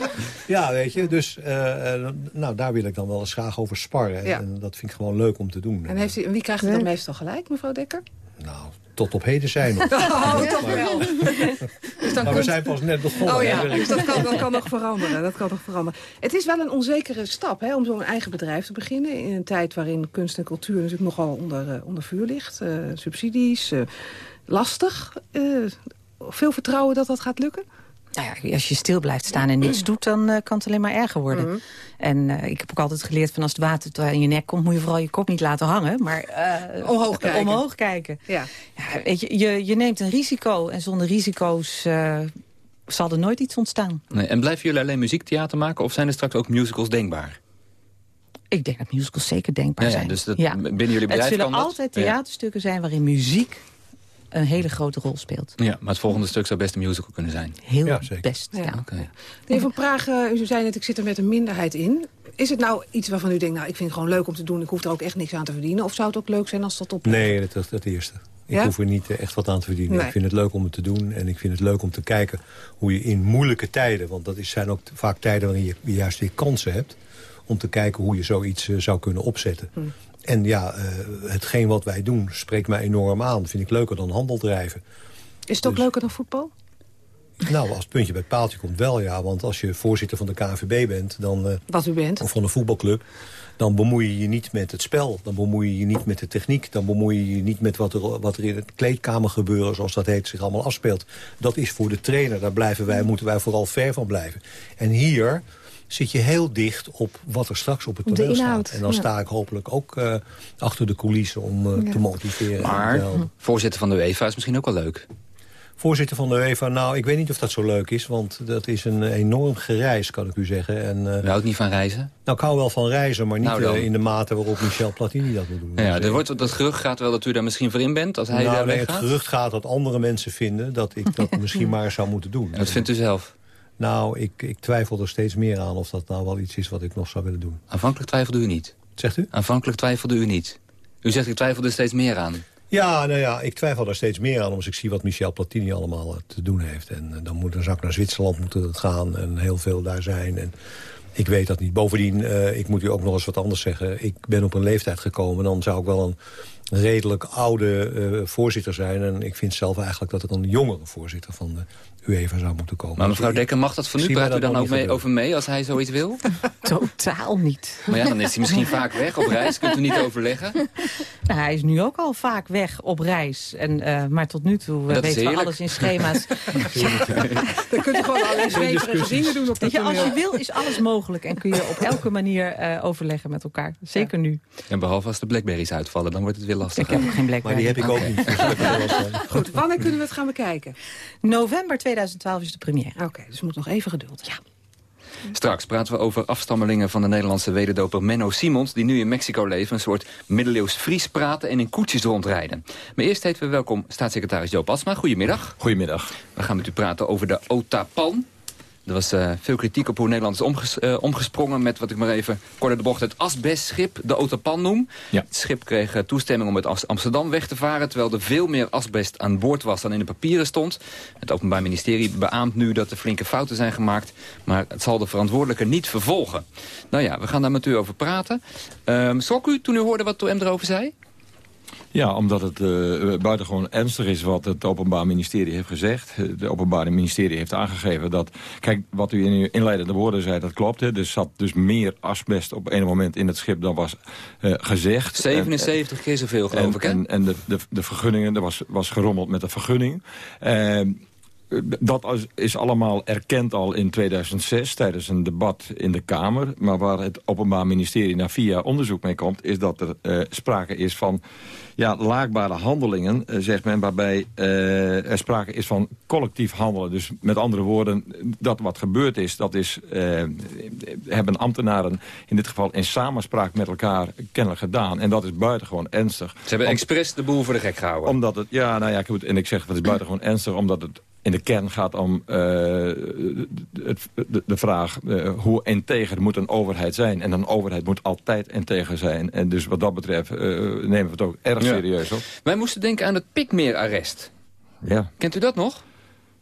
ja, weet je, dus eh, eh, nou, daar wil ik dan wel eens graag over sparren. Ja. En dat vind ik gewoon leuk om te doen. En heeft u, en wie krijgt er dan meestal gelijk, mevrouw Dekker? Tot op heden zijn nog. Oh, toch Maar- wel. Dus dan maar we zijn pas net begonnen. Oh ja, dus dat kan, dat kan nog veranderen. Dat kan nog veranderen. Het is wel een onzekere stap hè, om zo'n eigen bedrijf te beginnen. In een tijd waarin kunst en cultuur natuurlijk nogal onder, eh, onder vuur ligt. Eh, subsidies, eh, lastig. Veel vertrouwen dat dat gaat lukken? Nou ja, als je stil blijft staan en niets doet, dan eh, kan het alleen maar erger worden. Mhm. En eh, ik heb ook altijd geleerd van als het water aan je nek komt... moet je vooral je kop niet laten hangen, maar eh, Omhoog kijken. omhoog kijken. Ja. Ja, weet je, je, je neemt een risico en zonder risico's eh, zal er nooit iets ontstaan. Nee, en blijven jullie alleen muziektheater maken of zijn er straks ook musicals denkbaar? Ik denk dat musicals zeker denkbaar Ja, ja, zijn. dus dat- binnen jullie bedrijf Het zullen kan altijd theaterstukken zijn waarin muziek een hele grote rol speelt. Ja, maar het volgende stuk zou best een musical kunnen zijn. Heel best, ja. Oké. De heer Van Praag, u zei net, ik zit er met een minderheid in. Is het nou iets waarvan u denkt, nou, ik vind het gewoon leuk om te doen... ik hoef er ook echt niks aan te verdienen? Of zou het ook leuk zijn als dat op... Nee, dat is het eerste. Ik Ja? hoef er niet eh, echt wat aan te verdienen. Nee. Ik vind het leuk om het te doen. En ik vind het leuk om te kijken hoe je in moeilijke tijden... want dat is, zijn ook vaak tijden waarin je juist weer kansen hebt... om te kijken hoe je zoiets eh, zou kunnen opzetten. Hm. En ja, eh, hetgeen wat wij doen spreekt mij enorm aan. Vind ik leuker dan handel drijven. Is het ook leuker dan voetbal? Nou, als het puntje bij het paaltje komt wel, ja. Want als je voorzitter van de KNVB bent... Dan, eh, Wat u bent. of van een voetbalclub... dan bemoei je je niet met het spel. Dan bemoei je je niet met de techniek. Dan bemoei je je niet met wat er, wat er in het kleedkamergebeuren... zoals dat heet, zich allemaal afspeelt. Dat is voor de trainer. Daar blijven wij, moeten wij vooral ver van blijven. En hier zit je heel dicht op wat er straks op het toneel staat. En dan ja. sta ik hopelijk ook eh, achter de coulissen om eh, Ja. te motiveren. Maar helpen. voorzitter van de UEFA is misschien ook wel leuk. Voorzitter van de UEFA, nou, ik weet niet of dat zo leuk is... want dat is een enorm gereis, kan ik u zeggen. En, U houdt niet van reizen? Nou, ik hou wel van reizen, maar niet Nou in de mate waarop Michel Platini dat moet doen. Ja, er wordt, dat gerucht gaat wel dat u daar misschien voor in bent als hij nou, daar nee, het weggaat. gerucht gaat dat andere mensen vinden dat ik dat misschien maar zou moeten doen. En wat vindt u zelf? Nou, ik, ik twijfel er steeds meer aan of dat nou wel iets is wat ik nog zou willen doen. Aanvankelijk twijfelde u niet. Zegt u? Aanvankelijk twijfelde u niet. U zegt ik twijfel er steeds meer aan. Ja, nou ja, ik twijfel daar steeds meer aan... als ik zie wat Michel Platini allemaal eh, te doen heeft. En eh, dan moet een zak naar Zwitserland moeten gaan en heel veel daar zijn. En ik weet dat niet. Bovendien, eh, ik moet u ook nog eens wat anders zeggen. Ik ben op een leeftijd gekomen, dan zou ik wel een redelijk oude voorzitter zijn. En ik vind zelf eigenlijk dat er een jongere voorzitter van de UEFA zou moeten komen. Maar mevrouw Dekker, mag dat van u? Praat u dan ook mee, over mee als hij zoiets wil? Totaal niet. Maar ja, dan is hij misschien vaak weg op reis. Kunt u niet overleggen? Nou, hij is nu ook al vaak weg op reis. En, eh, maar tot nu toe is weten we alles in schema's. Dan kunt u gewoon allerlei zweverige dingen doen op dat je, als je wil is alles mogelijk. En kun je op elke manier eh, overleggen met elkaar. Zeker nu. En behalve als de Blackberries uitvallen, dan wordt het weer lastig. Ik heb geen Blackberry. Maar die heb ik ook niet. Goed, wanneer kunnen we het gaan bekijken? November 2012 is de première. Oké, dus we moeten nog even geduld. Ja. Straks praten we over afstammelingen van de Nederlandse wederdoper Menno Simons... die nu in Mexico leven, een soort middeleeuws Fries praten en in koetsjes rondrijden. Maar eerst heten we welkom staatssecretaris Joop Asma. Goedemiddag. Goedemiddag. We gaan met u praten over de Otapan. Er was eh, veel kritiek op hoe Nederland is omges- eh, omgesprongen... met wat ik maar even kort de bocht het asbestschip, de Otapan noem. Het schip kreeg eh, toestemming om uit Amsterdam weg te varen... terwijl er veel meer asbest aan boord was dan in de papieren stond. Het Openbaar Ministerie beaamt nu dat er flinke fouten zijn gemaakt... maar het zal de verantwoordelijke niet vervolgen. Nou ja, we gaan daar met u over praten. Ehm schrok u toen u hoorde wat de OM erover zei? Ja, omdat het eh, buitengewoon ernstig is wat het Openbaar Ministerie heeft gezegd. Het Openbaar Ministerie heeft aangegeven dat... Kijk, wat u in uw inleidende woorden zei, dat klopt. Hè. Er zat dus meer asbest op een moment in het schip dan was eh, gezegd. 77 keer zoveel, geloof en, ik, hè? En, en de, de, de vergunningen, er was, was gerommeld met de vergunning. Ehm, dat is- allemaal erkend al in 2006 tijdens een debat in de Kamer. Maar waar het Openbaar Ministerie na jaar onderzoek mee komt... is dat er eh, sprake is van ja, laakbare handelingen, eh, zegt men... waarbij eh, er sprake is van collectief handelen. Dus met andere woorden, dat wat gebeurd is... dat is, eh, hebben ambtenaren in dit geval in samenspraak met elkaar kennelijk gedaan. En dat is buitengewoon ernstig. Ze hebben Om- expres de boel voor de gek gehouden. omdat het, ja, nou ja, ik moet, en ik zeg het is buitengewoon ernstig, omdat het in de kern gaat om eh, het, de, de vraag eh, hoe integer moet een overheid zijn. En een overheid moet altijd integer zijn. En dus wat dat betreft eh, nemen we het ook erg Ja. serieus op. Wij moesten denken aan het Pikmeer-arrest. Ja. Kent u dat nog?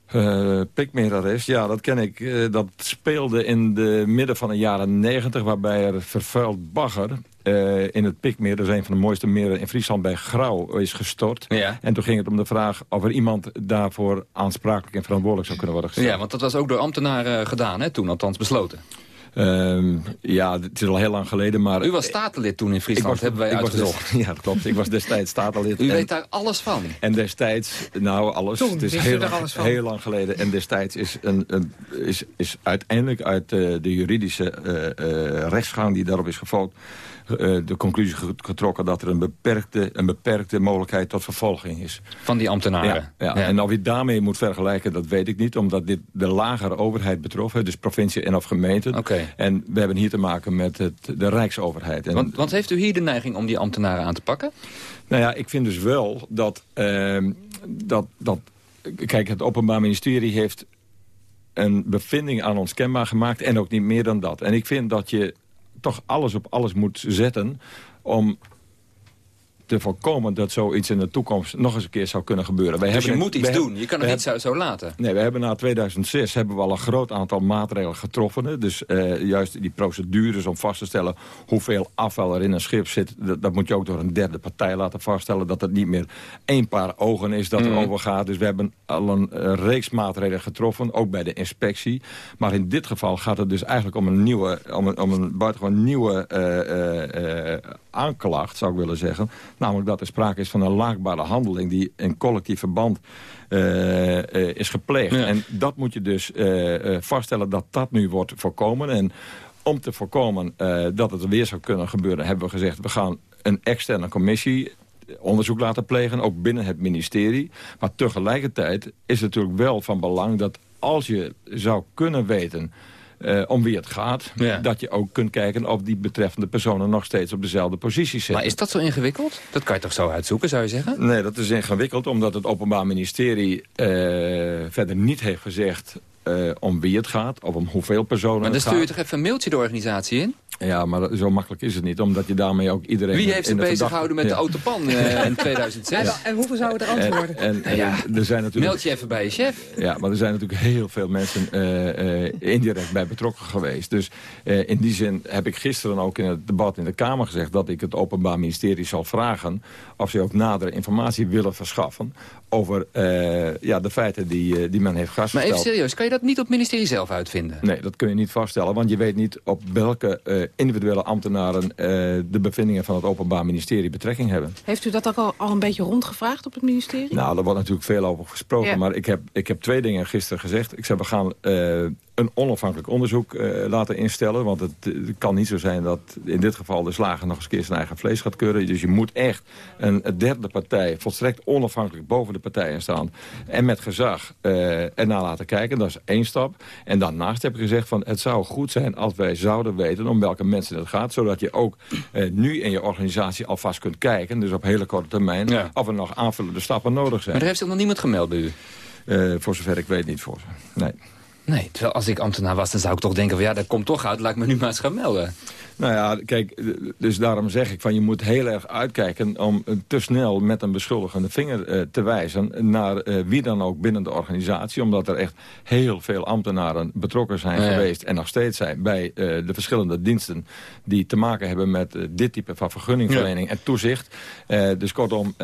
Eh Pikmeerarrest, ja, dat ken ik. Dat speelde in de midden van de jaren negentig... waarbij er vervuild bagger eh, in het Pikmeer, dat is een van de mooiste meren in Friesland, bij Grauw, is gestort. Ja. En toen ging het om de vraag of er iemand daarvoor aansprakelijk en verantwoordelijk zou kunnen worden gesteld. Ja, want dat was ook door ambtenaren gedaan, hè, toen althans besloten. Ehm, ja, het is al heel lang geleden, maar... U was statenlid toen in Friesland, was- hebben wij ik was uitgezocht. des- ja, dat klopt. Ik was destijds statenlid. U en- weet daar alles van. En destijds, nou alles, Toen het is heel, lang- alles van. heel lang geleden. En destijds is, een, een, is, is uiteindelijk uit eh, de juridische eh, eh, rechtsgang die daarop is gevolgd... eh, de conclusie ge- getrokken dat er een beperkte, een beperkte mogelijkheid tot vervolging is. Van die ambtenaren. Ja, ja. Ja. En of je daarmee moet vergelijken, dat weet ik niet. Omdat dit de lagere overheid betrof, dus provincie en of gemeente. En we hebben hier te maken met het, de Rijksoverheid. En Want, want heeft u hier de neiging om die ambtenaren aan te pakken? nou ja, ik vind dus wel dat, ehm, dat, dat... Kijk, het Openbaar Ministerie heeft een bevinding aan ons kenbaar gemaakt... en ook niet meer dan dat. En ik vind dat je toch alles op alles moet zetten... om te voorkomen dat zoiets in de toekomst nog eens een keer zou kunnen gebeuren. Wij dus je moet iets doen. Je kan het niet zo, zo laten. Nee, we hebben na 2006 hebben we al een groot aantal maatregelen getroffen. Dus eh, juist die procedures om vast te stellen hoeveel afval er in een schip zit... Dat, dat moet je ook door een derde partij laten vaststellen. Dat het niet meer één paar ogen is dat er Mhm. over gaat. Dus we hebben al een eh, reeks maatregelen getroffen, ook bij de inspectie. Maar in dit geval gaat het dus eigenlijk om een nieuwe, om een, om een buitengewoon nieuwe eh, aanklacht, zou ik willen zeggen. Namelijk dat er sprake is van een laakbare handeling die in collectief verband eh, eh, is gepleegd. En dat moet je dus eh, vaststellen dat dat nu wordt voorkomen. En om te voorkomen dat het weer zou kunnen gebeuren... hebben we gezegd, we gaan een externe commissie onderzoek laten plegen, ook binnen het ministerie. Maar tegelijkertijd is het natuurlijk wel van belang dat als je zou kunnen weten... eh, om wie het gaat, dat je ook kunt kijken of die betreffende personen nog steeds op dezelfde positie zitten. Maar is dat zo ingewikkeld? Dat kan je toch zo uitzoeken, zou je zeggen? Nee, dat is ingewikkeld, omdat het Openbaar Ministerie eh, verder niet heeft gezegd eh, om wie het gaat, of om hoeveel personen Maar dan stuur je toch even een mailtje de organisatie in? Ja, maar zo makkelijk is het niet, omdat je daarmee ook iedereen... Wie in heeft zich de bezig gehouden met de Ja. autopan eh, in 2006? En, en hoeveel zouden er antwoorden? En, en, Ja. en er zijn natuurlijk... Meld je even bij je chef. Ja, maar er zijn natuurlijk heel veel mensen eh, eh, indirect bij betrokken geweest. Dus eh, in die zin heb ik gisteren ook in het debat in de Kamer gezegd... dat ik het Openbaar Ministerie zal vragen... of ze ook nadere informatie willen verschaffen... over eh, ja, de feiten die, die men heeft Maar vastgesteld. even serieus, kan je dat niet op het ministerie zelf uitvinden? Nee, dat kun je niet vaststellen. Want je weet niet op welke eh, individuele ambtenaren... eh, de bevindingen van het Openbaar Ministerie betrekking hebben. Heeft u dat ook al, al een beetje rondgevraagd op het ministerie? Nou, daar wordt natuurlijk veel over gesproken. Ja. Maar ik heb, ik heb twee dingen gisteren gezegd. Ik zei, we gaan eh, een onafhankelijk onderzoek eh, laten instellen. Want het, het kan niet zo zijn dat in dit geval de slager nog eens een keer zijn eigen vlees gaat keuren. Dus je moet echt een, een derde partij volstrekt onafhankelijk boven de partijen staan. En met gezag eh ernaar laten kijken. Dat is één stap. En daarnaast heb ik gezegd, van, het zou goed zijn als wij zouden weten om welke mensen het gaat. Zodat je ook eh, nu in je organisatie alvast kunt kijken. Dus op hele korte termijn. Of er nog aanvullende stappen nodig zijn. Maar er heeft zich nog niemand gemeld bij u? Voor zover ik weet niet voor ze. Nee. Nee, terwijl als ik ambtenaar was, dan zou ik toch denken van ja, dat komt toch uit, laat ik me nu maar eens gaan melden. Nou ja, kijk, dus daarom zeg ik van je moet heel erg uitkijken om te snel met een beschuldigende vinger eh, te wijzen naar eh, wie dan ook binnen de organisatie. Omdat er echt heel veel ambtenaren betrokken zijn Ja, geweest en nog steeds zijn bij eh, de verschillende diensten die te maken hebben met dit type van vergunningverlening en toezicht. Dus kortom,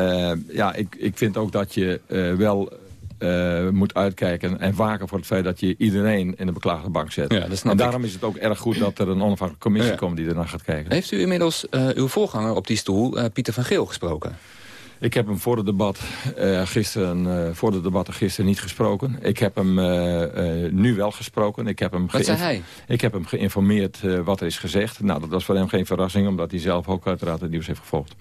ja, ik, ik vind ook dat je wel eh, moet uitkijken en waken voor het feit dat je iedereen in de beklaagde bank zet. Ja, en ik. daarom is het ook erg goed dat er een onafhankelijke commissie Ja. komt die ernaar gaat kijken. Heeft u inmiddels eh, uw voorganger op die stoel, eh, Pieter van Geel, gesproken? Ik heb hem voor het debat gisteren, voor de debatten gisteren niet gesproken. Ik heb hem nu wel gesproken. Ik heb hem Wat zei hij? Ik heb hem geïnformeerd wat er is gezegd. Nou, dat was voor hem geen verrassing, omdat hij zelf ook uiteraard het nieuws heeft gevolgd.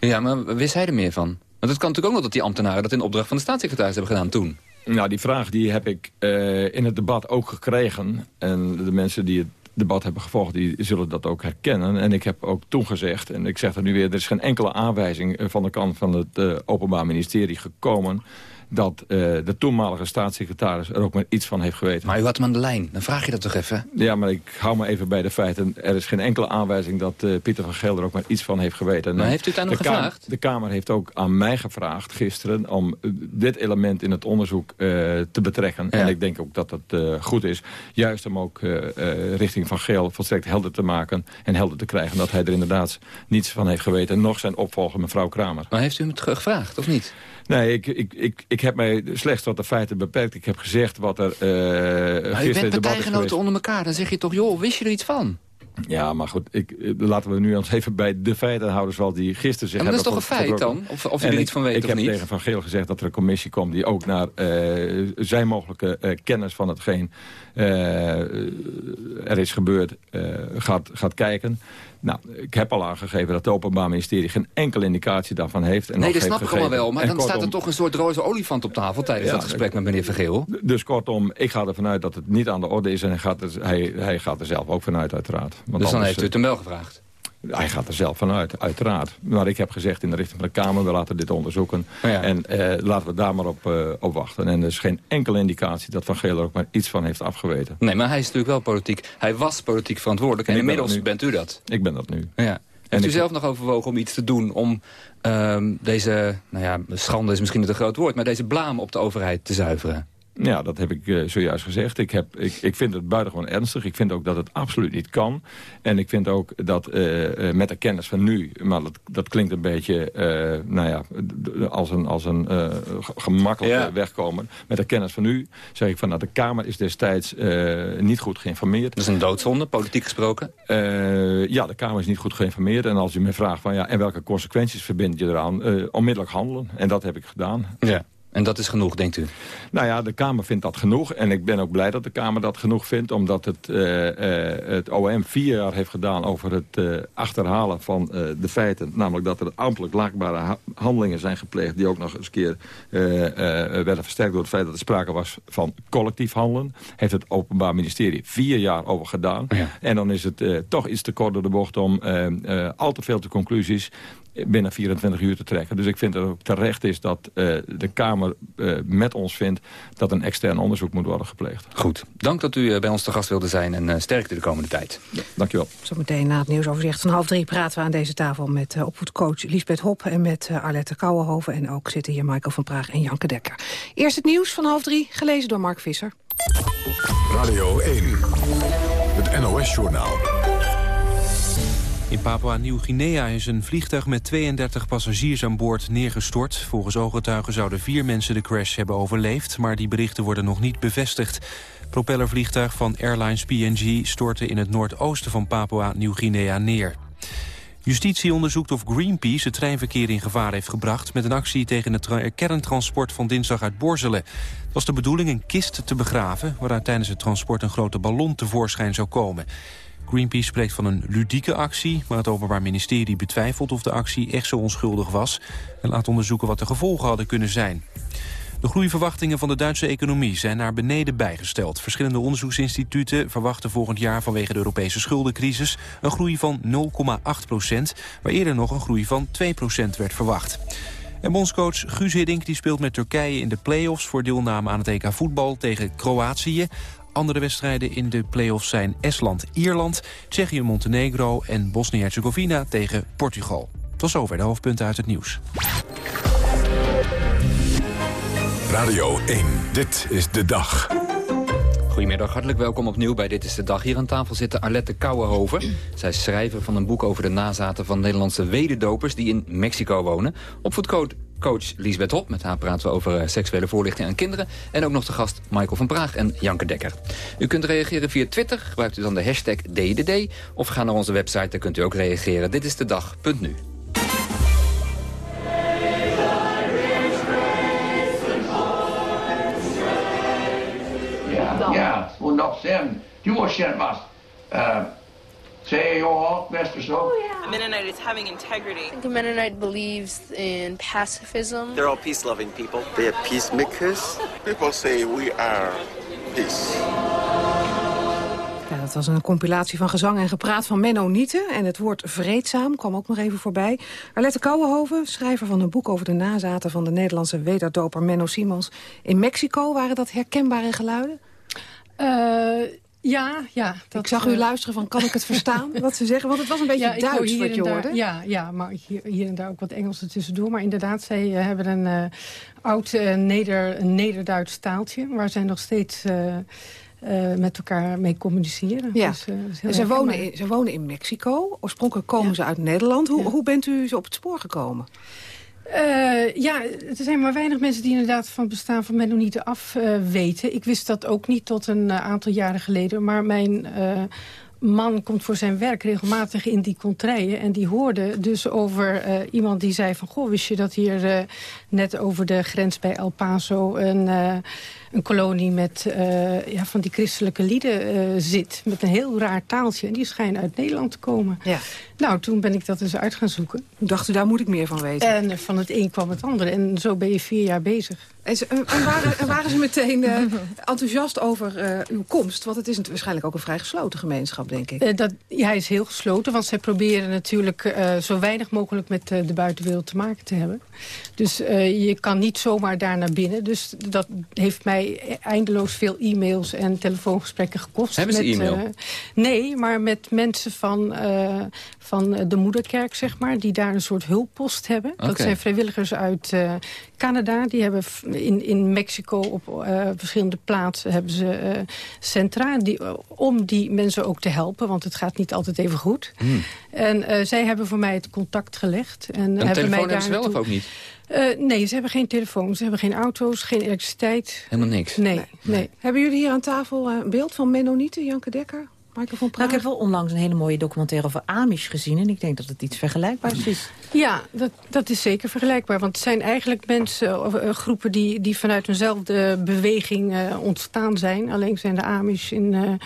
Ja, maar wist hij er meer van? Want het kan natuurlijk ook nog dat die ambtenaren dat in opdracht van de staatssecretaris hebben gedaan toen. Nou, die vraag die heb ik eh, in het debat ook gekregen. En de mensen die het debat hebben gevolgd, die zullen dat ook herkennen. En ik heb ook toen gezegd, en ik zeg het nu weer... er is geen enkele aanwijzing eh, van de kant van het eh, Openbaar Ministerie gekomen... dat eh, de toenmalige staatssecretaris er ook maar iets van heeft geweten. Maar u had hem aan de lijn, dan vraag je dat toch even? Ja, maar ik hou me even bij de feiten. Er is geen enkele aanwijzing dat eh, Pieter van Geel er ook maar iets van heeft geweten. Maar heeft u het aan hem gevraagd? de Kamer heeft ook aan mij gevraagd gisteren om eh, dit element in het onderzoek te betrekken. En ik denk ook dat dat goed is. Juist om ook richting Van Geel volstrekt helder te maken en helder te krijgen dat hij er inderdaad niets van heeft geweten. Nog zijn opvolger, mevrouw Kramer. Maar heeft u hem het gevraagd, of niet? Nee, ik, ik, ik, ik heb mij slechts tot de feiten beperkt. Ik heb gezegd wat er uh, Maar gisteren geweest. partijgenoten onder elkaar. Dan zeg je toch, joh, wist je er iets van? Ja, maar goed, ik, eh, laten we nu ons even bij de feiten houden... zoals die gisteren zich maar dat hebben is toch een feit dan? Of- of En er ik- iets van weet Ik of heb niet? tegen Van Geel gezegd dat er een commissie komt... die ook naar eh, zijn mogelijke kennis van hetgeen er is gebeurd gaat, gaat kijken. Nou, ik heb al aangegeven dat het Openbaar Ministerie... geen enkele indicatie daarvan heeft. En nee, dat snap ik allemaal wel. Maar En dan staat er toch een soort roze olifant op tafel... tijdens Ja, dat gesprek met meneer Vergeel. Dus kortom, ik ga ervan uit dat het niet aan de orde is... en hij gaat er, hij, hij gaat er zelf ook vanuit, uiteraard. Want Dus dan anders, heeft u het hem wel gevraagd? Hij gaat er zelf vanuit, uiteraard. Maar ik heb gezegd in de richting van de Kamer, we laten dit onderzoeken. En eh, laten we daar maar op, eh, op wachten. En er is geen enkele indicatie dat Van Geel er ook maar iets van heeft afgeweten. Nee, maar hij is natuurlijk wel politiek. Hij was politiek verantwoordelijk. En, En ben inmiddels bent u dat. Ik ben dat nu. Ja. Heeft u ik- zelf nog overwogen om iets te doen om ehm, deze, nou ja, schande is misschien een te groot woord, maar deze blaam op de overheid te zuiveren? Ja, dat heb ik eh, zojuist gezegd. Ik, heb, ik, ik vind het buitengewoon ernstig. Ik vind ook dat het absoluut niet kan. En ik vind ook dat eh, eh, met de kennis van nu... maar dat, dat klinkt een beetje nou ja, als een, als een ge- gemakkelijk Ja. wegkomen. Met de kennis van nu zeg ik van... Nou, de Kamer is destijds niet goed geïnformeerd. Dat is een doodzonde, politiek gesproken? Ja, de Kamer is niet goed geïnformeerd. En als u me vraagt van ja, en welke consequenties verbind je eraan? Onmiddellijk handelen. En dat heb ik gedaan. Ja. En dat is genoeg, denkt u? Nou ja, de Kamer vindt dat genoeg. En ik ben ook blij dat de Kamer dat genoeg vindt. Omdat het, eh, eh, het OM vier jaar heeft gedaan over het eh, achterhalen van de feiten. Namelijk dat er ambtelijk laakbare ha- handelingen zijn gepleegd... die ook nog eens een keer werden versterkt door het feit dat er sprake was van collectief handelen. Heeft het Openbaar Ministerie vier jaar over gedaan. En dan is het toch iets te kort door de bocht om al te veel te conclusies binnen 24 uur te trekken. Dus ik vind dat het ook terecht is dat eh, de Kamer eh, met ons vindt... dat een extern onderzoek moet worden gepleegd. Goed. Dank dat u eh, bij ons te gast wilde zijn en sterkte de komende tijd. dankjewel. Zometeen na het nieuwsoverzicht van half drie praten we aan deze tafel... met eh, opvoedcoach Lisbeth Hop en met Arlette Kouwenhoven. En ook zitten hier Michael van Praag en Janke Dekker. Eerst het nieuws van half drie, gelezen door Mark Visser. Radio 1, het NOS-journaal. In Papua-Nieuw-Guinea is een vliegtuig met 32 passagiers aan boord neergestort. Volgens ooggetuigen zouden vier mensen de crash hebben overleefd... maar die berichten worden nog niet bevestigd. Propellervliegtuig van Airlines PNG stortte in het noordoosten van Papua-Nieuw-Guinea neer. Justitie onderzoekt of Greenpeace het treinverkeer in gevaar heeft gebracht... met een actie tegen het tra- kerntransport van dinsdag uit Borzelen. Het was de bedoeling een kist te begraven... waaruit tijdens het transport een grote ballon tevoorschijn zou komen. Greenpeace spreekt van een ludieke actie... maar het Openbaar Ministerie betwijfelt of de actie echt zo onschuldig was... en laat onderzoeken wat de gevolgen hadden kunnen zijn. De groeiverwachtingen van de Duitse economie zijn naar beneden bijgesteld. Verschillende onderzoeksinstituten verwachten volgend jaar vanwege de Europese schuldencrisis een groei van 0,8 procent, waar eerder nog een groei van 2 procent werd verwacht. En bondscoach Guus Hiddink die speelt met Turkije in de play-offs voor deelname aan het EK voetbal tegen Kroatië. Andere wedstrijden in de play-offs zijn Estland-Ierland, Tsjechië-Montenegro en Bosnië-Herzegovina tegen Portugal. Tot zover de hoofdpunten uit het nieuws. Radio 1, dit is de dag. Goedemiddag, hartelijk welkom opnieuw bij Dit is de Dag. Hier aan tafel zitten Arlette Kouwenhoven. Zij is schrijver van een boek over de nazaten van Nederlandse wederdopers... die in Mexico wonen. Opvoedcoach coach Liesbeth Hop. Met haar praten we over eh, seksuele voorlichting aan kinderen. En ook nog de gast Michael van Praag en Janke Dekker. U kunt reageren via Twitter. Gebruikt u dan de hashtag DDD. Of ga naar onze website, daar kunt u ook reageren. Dit is de dag.nu. Ja, ja, nog du har känt mass. Uh, säger jag, bäst och så. A Mennonite is having integrity. I think a Mennonite believes in pacifism. They're all peace-loving people. They are peacemakers. People say we are peace. Ja, dat was een compilatie van gezang en gepraat van Mennonieten. En het woord vreedzaam kwam ook nog even voorbij. Arlette Kouwenhoven, schrijver van een boek over de nazaten... van de Nederlandse wederdoper Menno Simons. In Mexico waren dat herkenbare geluiden? Ja, ja. Dat, ik zag u luisteren van, kan ik het verstaan, wat ze zeggen? Want het was een beetje ja, Duits wat je daar, hoorde. Ja, ja maar hier, hier en daar ook wat Engels er tussendoor. Maar inderdaad, zij hebben een uh, oud Neder, Nederduits taaltje... waar zij nog steeds... Uh, met elkaar mee communiceren. Ja. Dus, uh, ze, wonen in, ze wonen in Mexico. Oorspronkelijk komen ja. ze uit Nederland. Hoe, ja. hoe bent u ze op het spoor gekomen? Uh, ja, er zijn maar weinig mensen die inderdaad van het bestaan van Mennonieten af uh, weten. Ik wist dat ook niet tot een uh, aantal jaren geleden. Maar mijn man komt voor zijn werk regelmatig in die contraien. En die hoorde dus over iemand die zei van... goh, wist je dat hier net over de grens bij El Paso... een een kolonie met uh, ja, van die christelijke lieden uh, zit. Met een heel raar taaltje. En die schijnen uit Nederland te komen. Ja. Nou, toen ben ik dat eens uit gaan zoeken. Dacht u, daar moet ik meer van weten. En van het een kwam het andere. En zo ben je vier jaar bezig. En, ze, en, waren, en waren, ze meteen uh, enthousiast over uw komst? Want het is waarschijnlijk ook een vrij gesloten gemeenschap, denk ik. dat, ja, hij is heel gesloten. Want zij proberen natuurlijk zo weinig mogelijk met de buitenwereld te maken te hebben. Dus je kan niet zomaar daar naar binnen. Dus dat heeft mij eindeloos veel e-mails en telefoongesprekken gekost. Hebben ze e-mail? Uh, nee, maar met mensen van, uh, van de moederkerk, zeg maar... die daar een soort hulppost hebben. Okay. Dat zijn vrijwilligers uit uh, Canada. Die hebben in, in Mexico op verschillende plaatsen hebben ze centra... Die, om die mensen ook te helpen, want het gaat niet altijd even goed. Hmm. En zij hebben voor mij het contact gelegd. En hebben mij hebben ze wel of ook niet? Nee, ze hebben geen telefoon, ze hebben geen auto's, geen elektriciteit. Helemaal niks? Nee, nee. nee. Hebben jullie hier aan tafel een beeld van Mennonieten, Janke Dekker? Michael van nou, ik heb wel onlangs een hele mooie documentaire over Amish gezien... en ik denk dat het iets vergelijkbaars is. Ja, dat, dat is zeker vergelijkbaar. Want het zijn eigenlijk mensen, of, uh, groepen die, die vanuit eenzelfde beweging uh, ontstaan zijn. Alleen zijn de Amish in...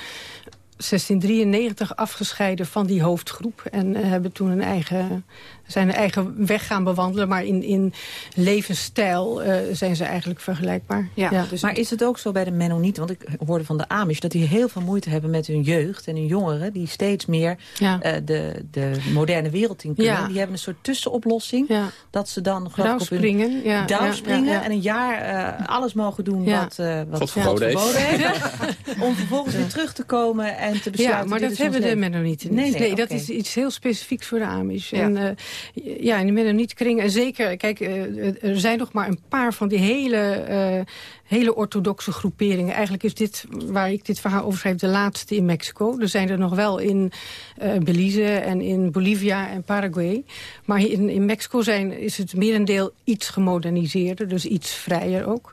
1693 afgescheiden van die hoofdgroep. En uh, hebben toen een eigen, zijn eigen weg gaan bewandelen. Maar in, in levensstijl uh, zijn ze eigenlijk vergelijkbaar. Ja, ja. Dus maar is het ook zo bij de Mennonieten? Want ik hoorde van de Amish dat die heel veel moeite hebben met hun jeugd en hun jongeren. Die steeds meer ja. uh, de, de moderne wereld in kunnen. Ja. Die hebben een soort tussenoplossing. Dat ze dan geloof ik op hun ja. douw springen. En een jaar alles mogen doen wat, wat God verboden heeft. om vervolgens weer terug te komen en te besluiten. Ja, maar dat hebben de Mennonieten niet. Nee, nee, nee dat is iets heel specifieks voor de Amish. Ja. En uh, ja, in de Mennonietenkring, en zeker, kijk, uh, er zijn nog maar een paar van die hele, uh, hele orthodoxe groeperingen. Eigenlijk is dit, waar ik dit verhaal over schrijf, de laatste in Mexico. Er zijn er nog wel in Belize en in Bolivia en Paraguay. Maar in, in Mexico zijn, is het merendeel iets gemoderniseerder, dus iets vrijer ook.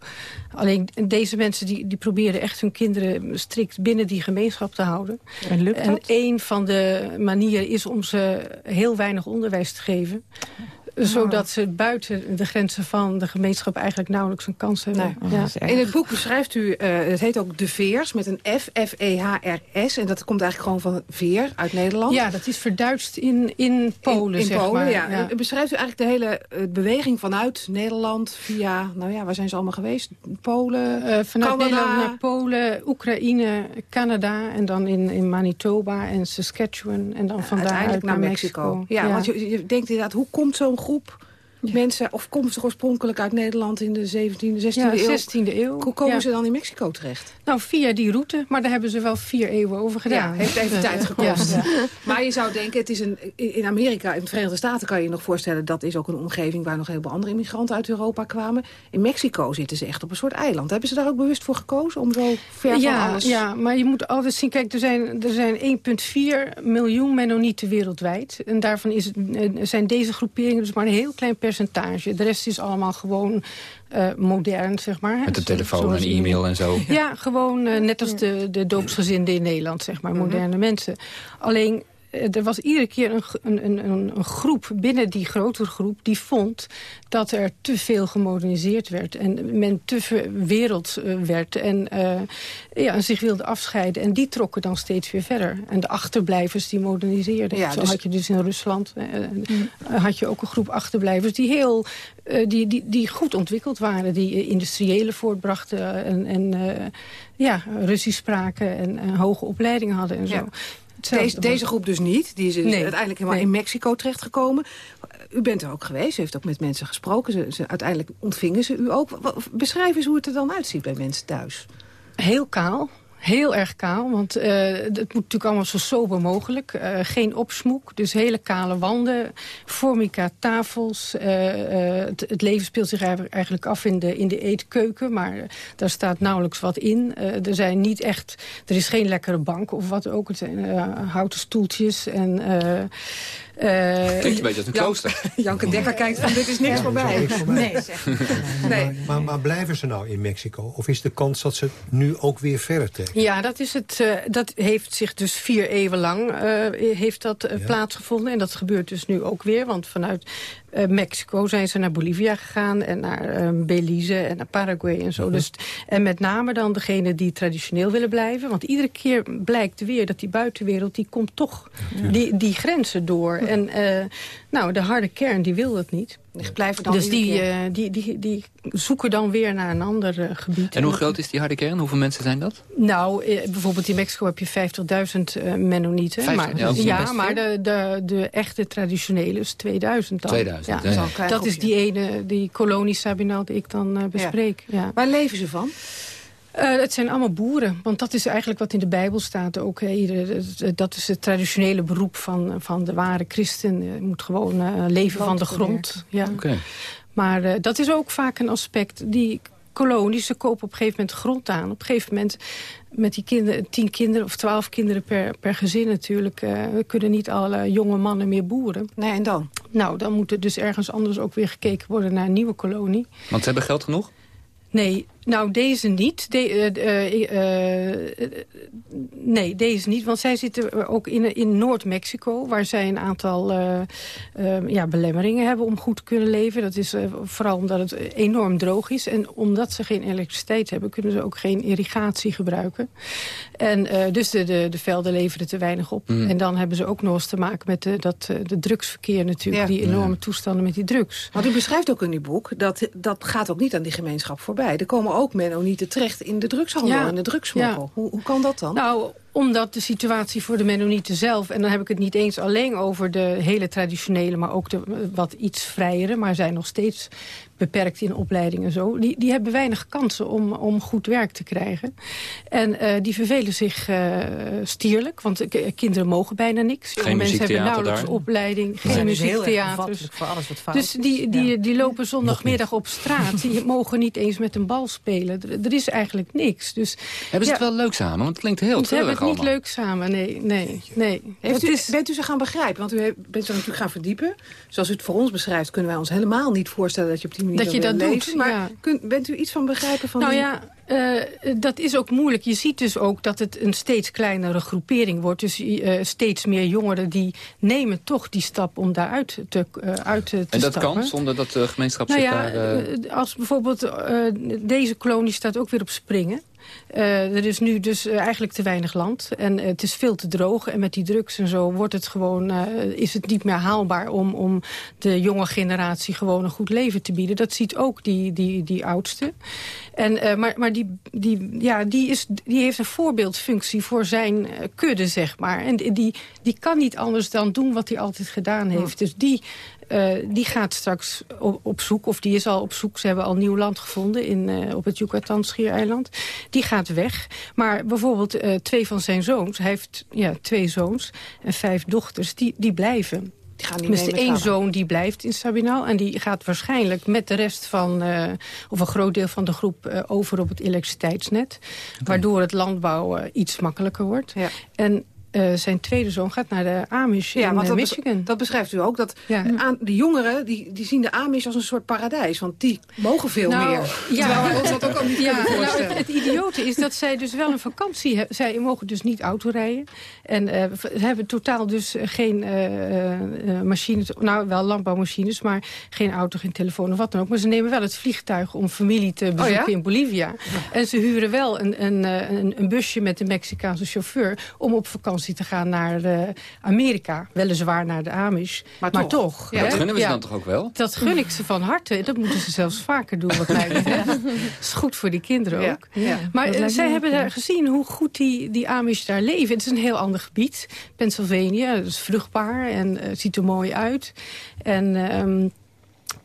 Alleen deze mensen die, die proberen echt hun kinderen strikt binnen die gemeenschap te houden. En lukt En een van de manieren is om ze heel weinig onderwijs te geven zodat ze buiten de grenzen van de gemeenschap eigenlijk nauwelijks een kans hebben. Nee. Ja. In het boek beschrijft u, uh, het heet ook De Veers met een F, F-E-H-R-S. En dat komt eigenlijk gewoon van Veer uit Nederland. Ja, dat is verduidst in, in Polen, in, in zeg Polen, maar. Ja. ja. Beschrijft u eigenlijk de hele uh, beweging vanuit Nederland via, nou ja, waar zijn ze allemaal geweest? Polen, uh, Vanuit Canada. Nederland naar Polen, Oekraïne, Canada en dan in, in Manitoba en Saskatchewan en dan van Uiteindelijk naar, naar Mexico. Mexico. Ja, ja, want je, je denkt inderdaad, hoe komt zo'n groep ja. mensen, of komen ze oorspronkelijk uit Nederland in de 17e, 16e ja, eeuw? 16e eeuw. Hoe komen ja. ze dan in Mexico terecht? Nou, via die route, maar daar hebben ze wel vier eeuwen over gedaan. Ja, heeft even tijd gekost. Maar je zou denken, het is een, in Amerika, in de Verenigde Staten kan je je nog voorstellen... dat is ook een omgeving waar nog heel veel andere immigranten uit Europa kwamen. In Mexico zitten ze echt op een soort eiland. Hebben ze daar ook bewust voor gekozen om zo ver van alles... Ja, maar je moet altijd zien, kijk, er zijn, er zijn 1,4 miljoen Mennonieten wereldwijd. En daarvan is het, zijn deze groeperingen dus maar een heel klein percentage. De rest is allemaal gewoon uh, modern, zeg maar. Met de telefoon en e-mail en zo. Ja, gewoon uh, net als de, de doopsgezinden in Nederland, zeg maar. Moderne mm -hmm. mensen. Alleen... eh, er was iedere keer een, een, een, een groep binnen die grotere groep... die vond dat er te veel gemoderniseerd werd. En men te wereld uh, werd en uh, ja, zich wilde afscheiden. En die trokken dan steeds weer verder. En de achterblijvers die moderniseerden. Ja, Zo dus... had je dus in Rusland mm. had je ook een groep achterblijvers... die heel die, die, die goed ontwikkeld waren. Die industriële voortbrachten en, en ja, Russisch spraken en, en hoge opleidingen hadden en zo. Ja. Deze, deze, groep dus niet. Die is dus uiteindelijk helemaal in Mexico terechtgekomen. U bent er ook geweest, u heeft ook met mensen gesproken. Ze, ze, uiteindelijk ontvingen ze u ook. Beschrijf eens hoe het er dan uitziet bij mensen thuis. Heel kaal. Heel erg kaal, want uh, het moet natuurlijk allemaal zo sober mogelijk. Uh, geen opsmoek, dus hele kale wanden, formica tafels. Uh, het, het, leven speelt zich eigenlijk af in de, in de eetkeuken, maar daar staat nauwelijks wat in. er zijn niet echt, er is geen lekkere bank of wat ook. Het zijn houten stoeltjes en... Uh, Klinkt een beetje als een klooster. Janke Dekker kijkt van dit is niks voor mij. Nee, nee. Maar, maar, blijven ze nou in Mexico? Of is de kans dat ze nu ook weer verder trekken? Ja, dat, is het, uh, dat heeft zich dus vier eeuwen lang uh, heeft dat, ja. plaatsgevonden. En dat gebeurt dus nu ook weer. Want vanuit uh, Mexico zijn ze naar Bolivia gegaan en naar uh, Belize en naar Paraguay en zo. -huh. dus, en met name dan degene die traditioneel willen blijven. Want iedere keer blijkt weer dat die buitenwereld, die komt toch die, die grenzen door. En uh, nou, de harde kern, die wil dat niet. Dus, blijven dan dus die, uh, die, die, die zoeken dan weer naar een ander uh, gebied. En hoe groot is die harde kern? Hoeveel mensen zijn dat? Nou, uh, bijvoorbeeld in Mexico heb je 50.000 Mennonieten. 50, maar, ja, ja maar de, de, de echte traditionele is 2000 dan. 2000, ja. ja. Dat is die ene, die kolonie Sabinal die ik dan bespreek. Ja. Waar leven ze van? Uh, het zijn allemaal boeren, want dat is eigenlijk wat in de Bijbel staat ook. Hè. Dat is het traditionele beroep van, van de ware christen. Je moet gewoon uh, leven van de grond. Ja. Okay. Maar uh, dat is ook vaak een aspect. Die kolonies, ze kopen op een gegeven moment grond aan. Op een gegeven moment met die kinderen, tien kinderen of twaalf kinderen per, per gezin natuurlijk... we kunnen niet alle jonge mannen meer boeren. Nee, en dan? Nou, dan moet er dus ergens anders ook weer gekeken worden naar een nieuwe kolonie. Want ze hebben geld genoeg? Nee, nou deze niet. De, uh, uh, nee, deze niet. Want zij zitten ook in, in Noord-Mexico... waar zij een aantal ja, belemmeringen hebben om goed te kunnen leven. Dat is vooral omdat het enorm droog is. En omdat ze geen elektriciteit hebben... kunnen ze ook geen irrigatie gebruiken. En dus de, de, de, velden leveren te weinig op. Mm. En dan hebben ze ook nog eens te maken met de, dat, de drugsverkeer natuurlijk. Ja. Die enorme toestanden met die drugs. Want u beschrijft ook in uw boek... dat, dat gaat ook niet aan die gemeenschap voorbij. Er komen ook Mennonieten terecht in de drugshandel ja. en de drugsmokkel. Ja. Hoe, hoe kan dat dan? Nou, omdat de situatie voor de Mennonieten zelf... en dan heb ik het niet eens alleen over de hele traditionele... maar ook de wat iets vrijere, maar zijn nog steeds beperkt in opleiding en zo... die, die hebben weinig kansen om, om goed werk te krijgen. En uh, die vervelen zich uh, stierlijk, want kinderen mogen bijna niks. Geen mensen hebben nauwelijks daar. opleiding, geen muziektheaters. Voor alles wat fout dus die, die, die, die lopen zondagmiddag op straat. Die mogen niet eens met een bal spelen. Er, er is eigenlijk niks. Dus, hebben ze ja, het wel leuk samen? Want het klinkt heel treurig Ze hebben het niet leuk samen, nee. nee, nee. Heeft u, is, bent u ze gaan begrijpen? Want u bent ze natuurlijk gaan verdiepen. Zoals u het voor ons beschrijft, kunnen wij ons helemaal niet voorstellen... dat je op die manier dat je dat leven. doet. Maar ja. kunt, bent u iets van begrijpen van nou die... ja, uh, dat is ook moeilijk. Je ziet dus ook dat het een steeds kleinere groepering wordt. Dus uh, steeds meer jongeren die nemen toch die stap om daaruit te, uh, uit te En dat stappen. kan zonder dat de gemeenschap nou zich ja, daar... Als bijvoorbeeld deze kolonie staat ook weer op springen. Uh, er is nu dus uh, eigenlijk te weinig land. En uh, het is veel te droog. En met die drugs en zo wordt het gewoon, is het niet meer haalbaar... Om, om de jonge generatie gewoon een goed leven te bieden. Dat ziet ook die, die, die oudste. En, maar maar die, die, ja, die, is, die heeft een voorbeeldfunctie voor zijn kudde, zeg maar. En die, die kan niet anders dan doen wat hij altijd gedaan heeft. Dus die uh, die gaat straks op, op, zoek, of die is al op zoek. Ze hebben al nieuw land gevonden in, uh, op het Yucatan-schiereiland. Die gaat weg. Maar bijvoorbeeld uh, twee van zijn zoons, hij heeft ja, twee zoons en vijf dochters, die, die blijven. Die gaan niet dus de één zoon die blijft in Sabinal. En die gaat waarschijnlijk met de rest van, uh, of een groot deel van de groep... Uh, over op het elektriciteitsnet. Okay. Waardoor het landbouw uh, iets makkelijker wordt. Ja. En eh, zijn tweede zoon gaat naar de Amish Ja, in want eh, dat, Michigan. dat beschrijft u ook. Dat Ja. aan, de jongeren die, die zien de Amish als een soort paradijs. Want die mogen veel Nou, meer. Terwijl wij ons dat ook al niet ja, kunnen nou, het, het idiote is dat zij dus wel een vakantie hebben. Zij mogen dus niet autorijden. En eh, ze hebben totaal dus geen machines. Nou, wel landbouwmachines, maar geen auto, geen telefoon of wat dan ook. Maar ze nemen wel het vliegtuig om familie te bezoeken ja? in Bolivia. En ze huren wel een, een, een, een busje met een Mexicaanse chauffeur... om op vakantie te gaan naar eh, Amerika. Weliswaar naar de Amish. Maar, toch. toch. Dat gunnen we ze Ja. dan toch ook wel? Dat gun ik ze van harte. Dat moeten ze zelfs vaker doen, wat mij betreft. Dat is goed voor die kinderen Ja, ook. ja. Maar eh, zij hebben ja. daar gezien hoe goed die, die Amish daar leven. Het is een heel ander gebied. Pennsylvania, dat is vruchtbaar en eh, ziet er mooi uit. En... ehm,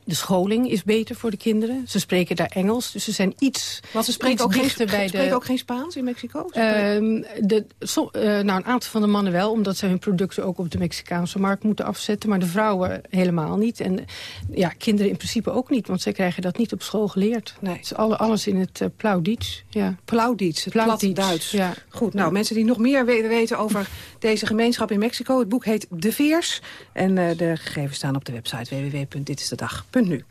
de scholing is beter voor de kinderen. Ze spreken daar Engels, dus ze zijn iets Want ze spreken, ook geen, spreken ook Spaans in Mexico? Ehm, de, eh, nou, een aantal van de mannen wel, omdat ze hun producten ook op de Mexicaanse markt moeten afzetten. Maar de vrouwen helemaal niet. En ja, kinderen in principe ook niet, want zij krijgen dat niet op school geleerd. Nee. Het is alle, alles in het uh, Plaudiets. Ja. Plaudiets, het Duits. Ja. Goed, nou, mensen die nog meer weten over deze gemeenschap in Mexico... het boek heet De Veers. En eh, de gegevens staan op de website www.ditisdedag.nu.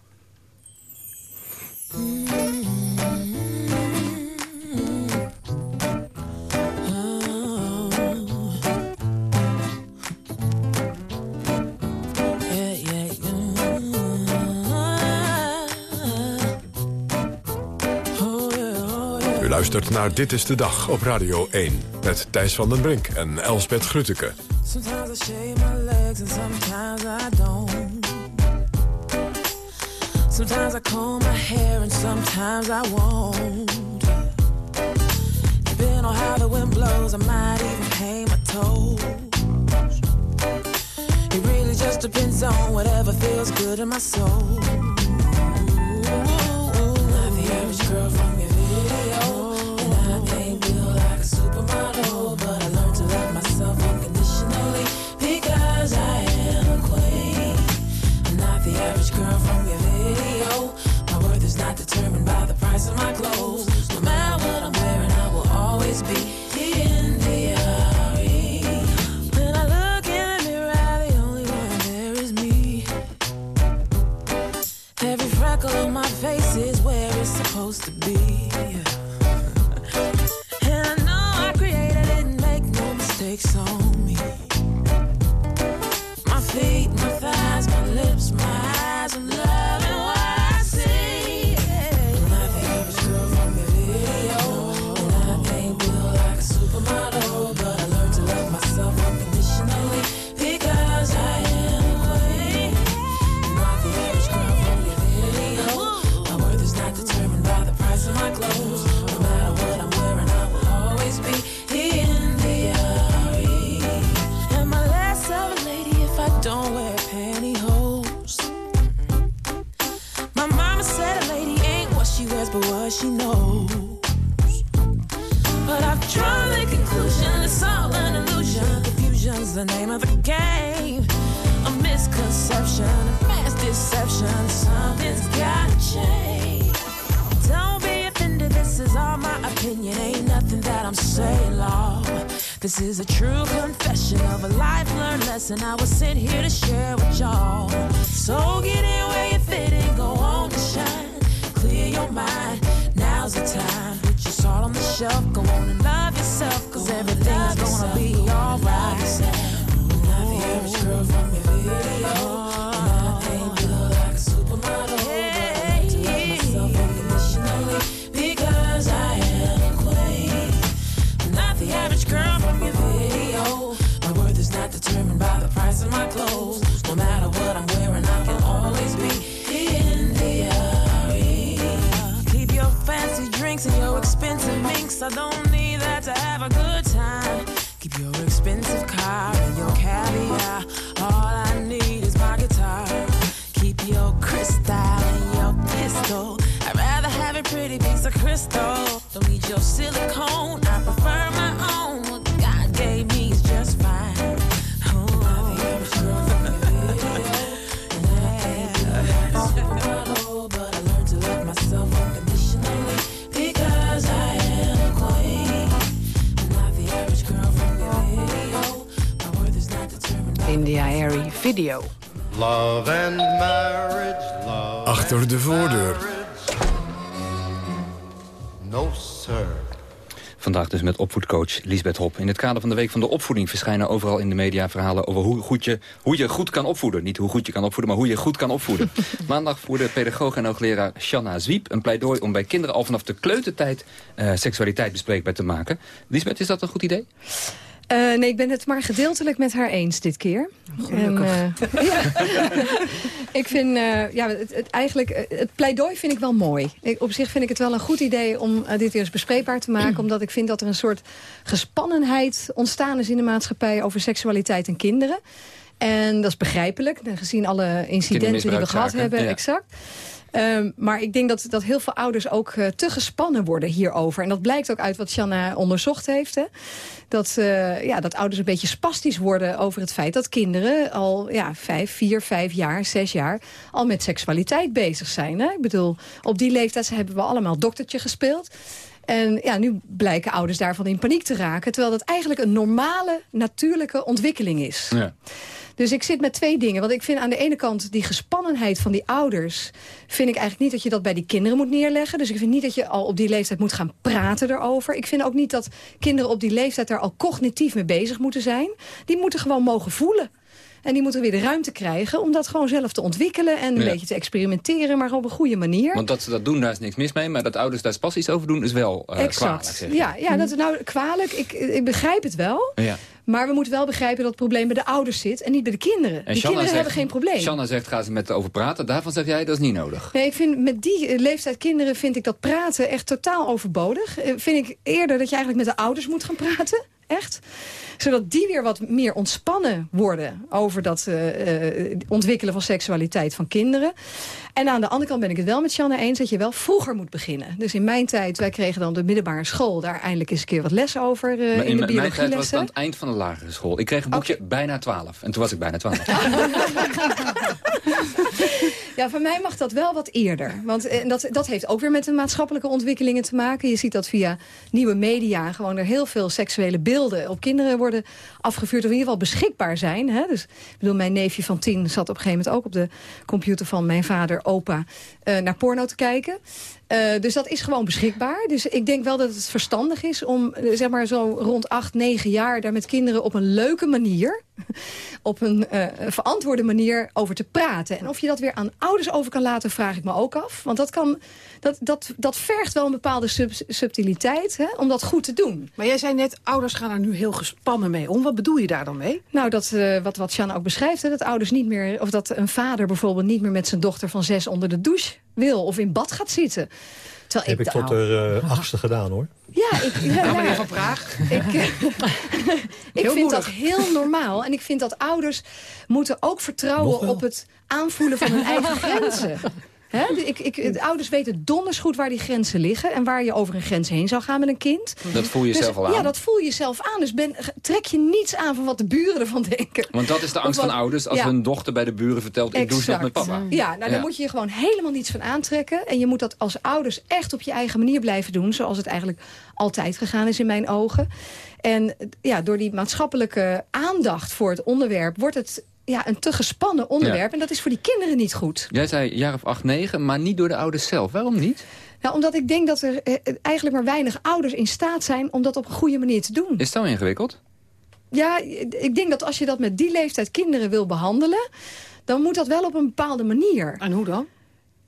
U luistert naar Dit is de Dag op Radio 1. Met Thijs van den Brink en Elsbeth Grutteke. Sometimes I shave my legs and sometimes I don't. Sometimes I comb my hair and sometimes I won't. Depending on how the wind blows, I might even paint my toes. It really just depends on whatever feels good in my soul. Not the average girl from your the name of the game. A misconception, a mass deception. Something's gotta change. Don't be offended, this is all my opinion. Ain't nothing that I'm saying, Lord. This is a true confession of a life learned lesson I was sent here to share with y'all. So get in where you fit and go on and shine. Clear your mind, now's the time. Your salt on the shelf, go on and love yourself, cause everything's gonna be alright. Not the average girl from your video. And I ain't built like a supermodel. But I to love myself unconditionally because I am a queen. I'm not the average girl from your video. My worth is not determined by the price of my clothes. No matter what I'm wearing, expensive minks. I don't need that to have a good time. Keep your expensive car video. Love and marriage, love Achter de voordeur. No, sir. Vandaag dus met opvoedcoach Lisbeth Hop. In het kader van de Week van de Opvoeding verschijnen overal in de media verhalen over hoe, goed je, hoe je goed kan opvoeden. Niet hoe goed je kan opvoeden, maar hoe je goed kan opvoeden. Maandag voerde pedagoog en hoogleraar Shanna Zwiep een pleidooi om bij kinderen al vanaf de kleutertijd eh, seksualiteit bespreekbaar te maken. Lisbeth, is dat een goed idee? Eh, nee, ik ben het maar gedeeltelijk met haar eens dit keer. En, eh, ja. ik vind, eh, ja, het, het, eigenlijk, het pleidooi vind ik wel mooi. Ik, op zich vind ik het wel een goed idee om dit weer eens bespreekbaar te maken. Omdat ik vind dat er een soort gespannenheid ontstaan is in de maatschappij over seksualiteit en kinderen. En dat is begrijpelijk, gezien alle incidenten die we gehad hebben. ja. Exact. Ehm, maar ik denk dat, dat heel veel ouders ook eh, te gespannen worden hierover. En dat blijkt ook uit wat Shanna onderzocht heeft. Hè? Dat, eh, ja, dat ouders een beetje spastisch worden over het feit dat kinderen al ja, vijf, vier, vijf jaar, zes jaar al met seksualiteit bezig zijn. Hè? Ik bedoel, op die leeftijd hebben we allemaal doktertje gespeeld. En ja, nu blijken ouders daarvan in paniek te raken. Terwijl dat eigenlijk een normale, natuurlijke ontwikkeling is. Ja. Dus ik zit met twee dingen. Want ik vind aan de ene kant die gespannenheid van die ouders... vind ik eigenlijk niet dat je dat bij die kinderen moet neerleggen. Dus ik vind niet dat je al op die leeftijd moet gaan praten erover. Ik vind ook niet dat kinderen op die leeftijd daar al cognitief mee bezig moeten zijn. Die moeten gewoon mogen voelen. En die moeten weer de ruimte krijgen om dat gewoon zelf te ontwikkelen... en een Ja. beetje te experimenteren, maar op een goede manier. Want dat ze dat doen, daar is niks mis mee. Maar dat ouders daar spastisch over doen, is wel kwalijk, exact. je. Ja, ja, dat is nou kwalijk. Ik, ik begrijp het wel. Ja. Maar we moeten wel begrijpen dat het probleem bij de ouders zit... en niet bij de kinderen. En Shanna kinderen zegt- hebben geen probleem. Shanna zegt, ga ze met haar over praten. Daarvan zeg jij, dat is niet nodig. Nee, ik vind met die eh, leeftijd kinderen vind ik dat praten echt totaal overbodig. Eh, vind ik eerder dat je eigenlijk met de ouders moet gaan praten. Echt. Zodat die weer wat meer ontspannen worden over dat eh, eh, ontwikkelen van seksualiteit van kinderen. En aan de andere kant ben ik het wel met Shanna eens dat je wel vroeger moet beginnen. Dus in mijn tijd, wij kregen dan de middelbare school daar eindelijk eens een keer wat les over Maar in de mijn tijd was het aan het eind van de lagere school. Ik kreeg een boekje bijna 12. En toen was ik bijna 12. Ja, van mij mag dat wel wat eerder. Want eh, dat, dat heeft ook weer met de maatschappelijke ontwikkelingen te maken. Je ziet dat via nieuwe media gewoon er heel veel seksuele beelden op kinderen worden afgevuurd. Of in ieder geval beschikbaar zijn. Hè? Dus, ik bedoel, mijn neefje van tien zat op een gegeven moment ook op de computer van mijn vader, opa, eh, naar porno te kijken. Eh, dus dat is gewoon beschikbaar. Dus ik denk wel dat het verstandig is om eh, zeg maar zo rond acht, negen jaar daar met kinderen op een leuke manier, op een eh, verantwoorde manier over te praten. En of je dat weer aan ouders over kan laten, vraag ik me ook af. Want dat, kan, dat, dat, dat vergt wel een bepaalde sub- subtiliteit hè, om dat goed te doen. Maar jij zei net, ouders gaan er nu heel gespannen mee om. Wat bedoel je daar dan mee? Nou, dat, wat, wat Sjan ook beschrijft, hè, dat ouders niet meer, of dat een vader bijvoorbeeld niet meer met zijn dochter van zes onder de douche wil of in bad gaat zitten. Terwijl Heb ik tot oude- de eh, achtste gedaan, hoor. Ja, ik, ja, Nou, meneer ja. Van Praag. Ik, eh, ik Heel vind dat heel normaal. En ik vind dat ouders moeten ook vertrouwen op het aanvoelen van hun eigen grenzen. Ik, ik, de ouders weten donders goed waar die grenzen liggen... en waar je over een grens heen zou gaan met een kind. Dat voel je Dus- zelf al aan. Ja, dat voel je zelf aan. Dus ben, trek je niets aan van wat de buren ervan denken. Want dat is de angst van ouders als ja. hun dochter bij de buren vertelt... ik doe nog Exact. met papa. Ja, nou, dan Ja. moet je je gewoon helemaal niets van aantrekken. En je moet dat als ouders echt op je eigen manier blijven doen... zoals het eigenlijk altijd gegaan is in mijn ogen. En ja, door die maatschappelijke aandacht voor het onderwerp... wordt het ja, een te gespannen onderwerp. Ja. En dat is voor die kinderen niet goed. Jij zei jaar of acht, negen, maar niet door de ouders zelf. Waarom niet? Nou, omdat ik denk dat er eh, eigenlijk maar weinig ouders in staat zijn... om dat op een goede manier te doen. Is zo ingewikkeld? Ja, ik denk dat als je dat met die leeftijd kinderen wil behandelen... dan moet dat wel op een bepaalde manier. En hoe dan?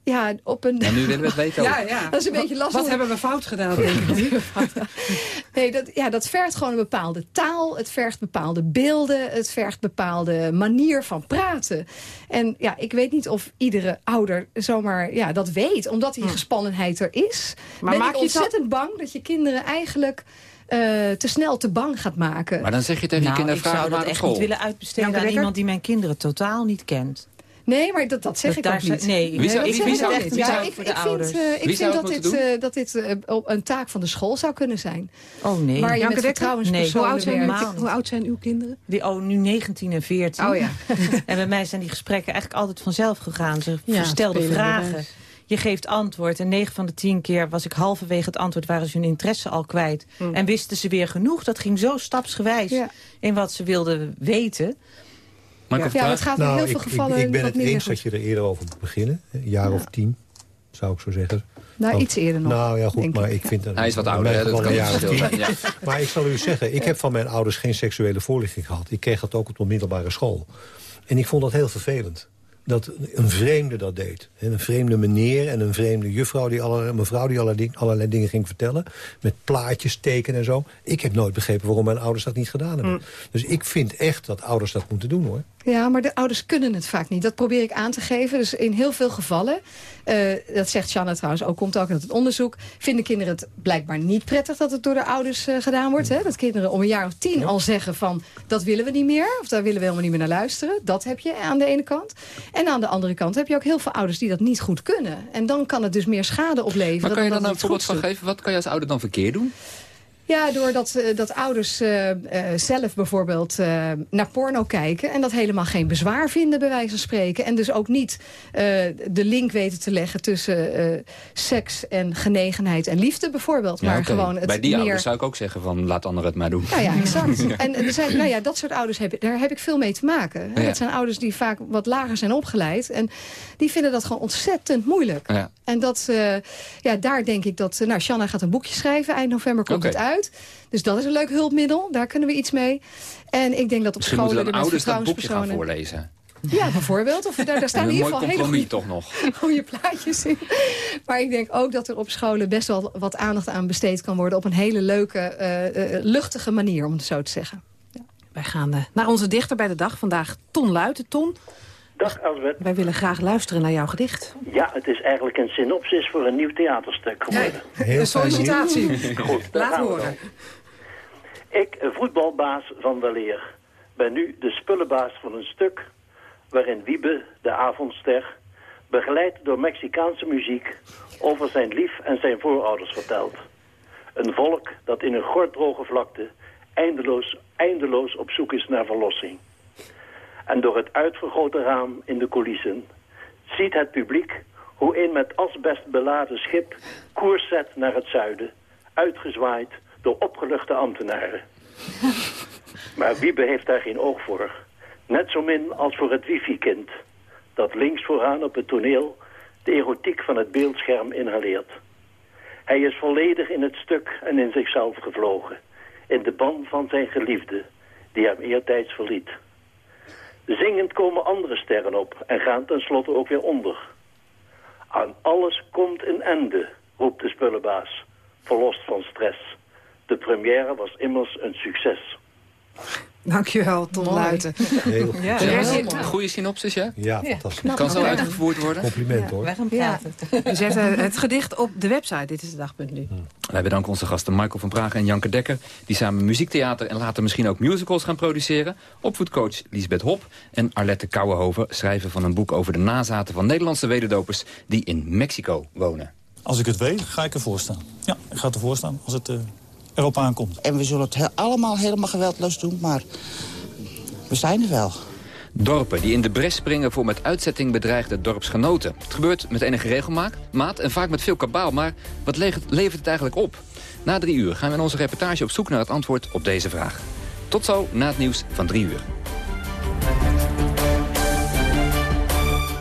Ja, op een... Ja, nu willen we het weten ook. Ja, ja. Dat is een beetje lastig. Wat hebben we fout gedaan, denk ik? Nee, dat, ja, dat vergt gewoon een bepaalde taal. Het vergt bepaalde beelden. Het vergt bepaalde manier van praten. En ja, ik weet niet of iedere ouder zomaar ja, dat weet. Omdat die gespannenheid er is. Maar ben maak ik je ontzettend bang dat je kinderen eigenlijk... eh, te snel te bang gaat maken. Maar dan zeg je tegen je Nou, kinderen, ik zou dat echt niet willen uitbesteden aan iemand die mijn kinderen totaal niet kent. Nee, maar dat, dat zeg Dat ik daar ook niet. nee, Wie zou- ik wie- zou- echt wie zou- ik, voor de ik vind, ouders? eh, ik vind dat dit, eh, dat dit eh, op een taak van de school zou kunnen zijn. Oh nee. Waar je Dekker? vertrouwenspersonen Hoe oud, zijn, helemaal hoe oud zijn uw kinderen? Die, oh, nu 19 en 14. Oh ja. en bij mij zijn die gesprekken eigenlijk altijd vanzelf gegaan. Ze Ja, vragen. Je geeft antwoord. En 9 van de 10 keer was ik halverwege het antwoord... waren ze hun interesse al kwijt. Hmm. En wisten ze weer genoeg. Dat ging zo stapsgewijs Ja. in wat ze wilden weten. Michael Ja, het gaat in Nou, heel veel ik, gevallen Ik, ik ben het minder eens dat je er eerder over moet beginnen. Een jaar of tien, zou ik zo zeggen. Nou, Want- iets eerder nog, Nou ja, goed, maar ik. ik vind dat... Hij is wat ouder, hè, dat kan jaar of tien. zijn, ja. Maar ik zal u zeggen, ik heb van mijn ouders geen seksuele voorlichting gehad. Ik kreeg dat ook op de middelbare school. En ik vond dat heel vervelend. Dat een vreemde dat deed. En Een vreemde meneer en een vreemde juffrouw, die allerlei, mevrouw die allerlei, allerlei dingen ging vertellen. Met plaatjes tekenen en zo. Ik heb nooit begrepen waarom mijn ouders dat niet gedaan hebben. Dus ik vind echt dat ouders dat moeten doen hoor. Ja, maar de ouders kunnen het vaak niet. Dat probeer ik aan te geven. Dus in heel veel gevallen, eh, dat zegt Shanna trouwens ook, komt ook uit het onderzoek... vinden kinderen het blijkbaar niet prettig dat het door de ouders eh, gedaan wordt. Hè? Dat kinderen om een jaar of tien al zeggen van... dat willen we niet meer, of daar willen we helemaal niet meer naar luisteren. Dat heb je aan de ene kant. En aan de andere kant heb je ook heel veel ouders die dat niet goed kunnen. En dan kan het dus meer schade opleveren. Maar kan je dan nou een voorbeeld van geven? Wat kan je als ouder dan verkeerd doen? Ja, doordat eh, dat ouders eh, eh, zelf bijvoorbeeld naar porno kijken... en dat helemaal geen bezwaar vinden, bij wijze van spreken. En dus ook niet de link weten te leggen tussen seks en genegenheid en liefde bijvoorbeeld. Ja, maar gewoon het Bij die meer... ouders zou ik ook zeggen van laat anderen het maar doen. Nou ja, exact. En er zijn, nou ja, dat soort ouders, heb, daar heb ik veel mee te maken. Ja. Dat zijn ouders die vaak wat lager zijn opgeleid. En die vinden dat gewoon ontzettend moeilijk. Ja. En dat, ja, daar denk ik dat... Nou, Shanna gaat een boekje schrijven. Eind november komt het uit. Dus dat is een leuk hulpmiddel. Daar kunnen we iets mee. En ik denk dat op Misschien scholen... moeten dan er ouders dat boekje gaan voorlezen. Ja, bijvoorbeeld. Of daar, daar staan in ieder geval hele goede, toch nog. goede plaatjes in. Maar ik denk ook dat er op scholen best wel wat aandacht aan besteed kan worden... op een hele leuke, eh, eh, luchtige manier, om het zo te zeggen. Wij gaan eh, naar onze dichter bij de dag. Vandaag Ton Luiten. Ton, Dag Elsbeth. wij willen graag luisteren naar jouw gedicht. Ja, het is eigenlijk een synopsis voor een nieuw theaterstuk geworden. Een sollicitatie. Goed, Laat horen. dan. Ik, een voetbalbaas van de leer, ben nu de spullenbaas van een stuk... waarin Wiebe, de avondster, begeleid door Mexicaanse muziek... over zijn lief en zijn voorouders vertelt. Een volk dat in een gorddroge vlakte eindeloos, eindeloos op zoek is naar verlossing. En door het uitvergrote raam in de coulissen ziet het publiek hoe een met asbest beladen schip koers zet naar het zuiden, uitgezwaaid door opgeluchte ambtenaren. Maar Wiebe heeft daar geen oog voor. Net zo min als voor het wifi-kind, dat links vooraan op het toneel de erotiek van het beeldscherm inhaleert. Hij is volledig in het stuk en in zichzelf gevlogen, in de ban van zijn geliefde, die hem eertijds verliet. Zingend komen andere sterren op en gaan tenslotte ook weer onder. Aan alles komt een einde, roept de spullenbaas, verlost van stress. De première was immers een succes. Dankjewel, Ton Mooi. Luiten. Heel. Ja, Ja, er. Goede synopsis, ja? Ja, fantastisch. Kan zo uitgevoerd worden. Compliment hoor. Wij gaan praten. Eh, het gedicht op de website. Dit is de dag.nu. nu. Wij bedanken onze gasten Michael van Praag en Janke Dekker... die samen muziektheater en later misschien ook musicals gaan produceren. Opvoedcoach Lisbeth Hop en Arlette Kouwenhoven... schrijven van een boek over de nazaten van Nederlandse wederdopers... die in Mexico wonen. Als ik het weet, ga ik ervoor staan. Ja, ik ga ervoor staan als het eh, erop aankomt. En we zullen het he- allemaal helemaal geweldloos doen, maar we zijn er wel. Dorpen die in de bres springen voor met uitzetting bedreigde dorpsgenoten. Het gebeurt met enige regelmaat maat en vaak met veel kabaal. Maar wat levert levert het eigenlijk op? Na drie uur gaan we in onze reportage op zoek naar het antwoord op deze vraag. Tot zo na het nieuws van drie uur.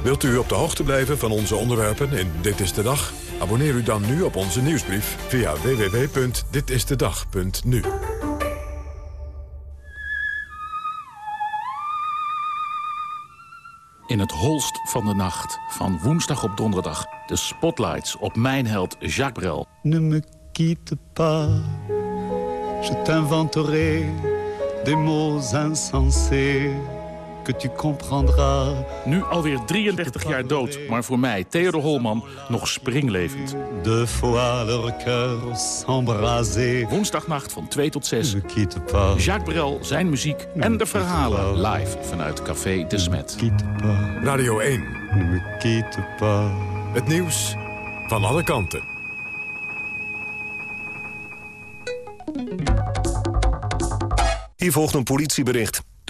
Wilt u op de hoogte blijven van onze onderwerpen in Dit is de Dag? Abonneer u dan nu op onze nieuwsbrief via www.ditistedag.nu. In het holst van de nacht, van woensdag op donderdag... de spotlights op mijn held Jacques Brel. Ne me quitte pas, je t'inventerai des mots insensés que tu comprendras. Nu alweer 33 jaar dood, maar voor mij, Theodor Holman, nog springlevend. Deux fois leur cœur s'embraser. Woensdagnacht van 2 tot 6. Ne me quitte pas. Jacques Brel, zijn muziek en de verhalen live vanuit Café De Smet. Radio 1. Ne me quitte pas. Het nieuws van alle kanten. Hier volgt een politiebericht.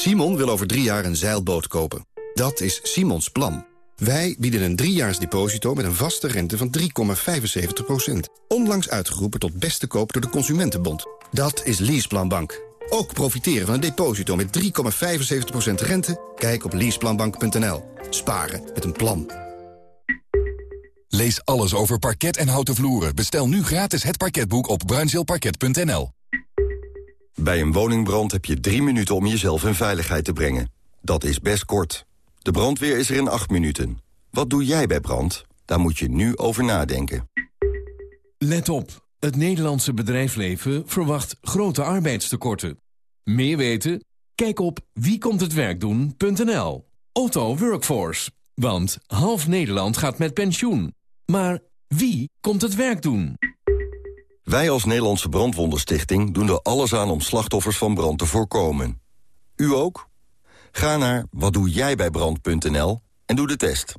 Simon wil over drie jaar een zeilboot kopen. Dat is Simons plan. Wij bieden een driejaars deposito met een vaste rente van 3,75%. Onlangs uitgeroepen tot beste koop door de Consumentenbond. Dat is Leaseplanbank. Ook profiteren van een deposito met 3,75% rente? Kijk op leaseplanbank.nl. Sparen met een plan. Lees alles over parket en houten vloeren. Bestel nu gratis het parketboek op bruinzeelparket.nl. Bij een woningbrand heb je drie minuten om jezelf in veiligheid te brengen. Dat is best kort. De brandweer is er in acht minuten. Wat doe jij bij brand? Daar moet je nu over nadenken. Let op. Het Nederlandse bedrijfsleven verwacht grote arbeidstekorten. Meer weten? Kijk op wiekomthetwerkdoen.nl. Otto Workforce. Want half Nederland gaat met pensioen. Maar wie komt het werk doen? Wij als Nederlandse Brandwondenstichting doen er alles aan om slachtoffers van brand te voorkomen. U ook? Ga naar watdoejijbijbrand.nl en doe de test.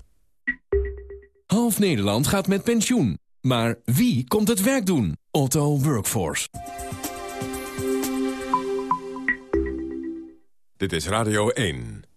Half Nederland gaat met pensioen. Maar wie komt het werk doen? Otto Workforce. Dit is Radio 1.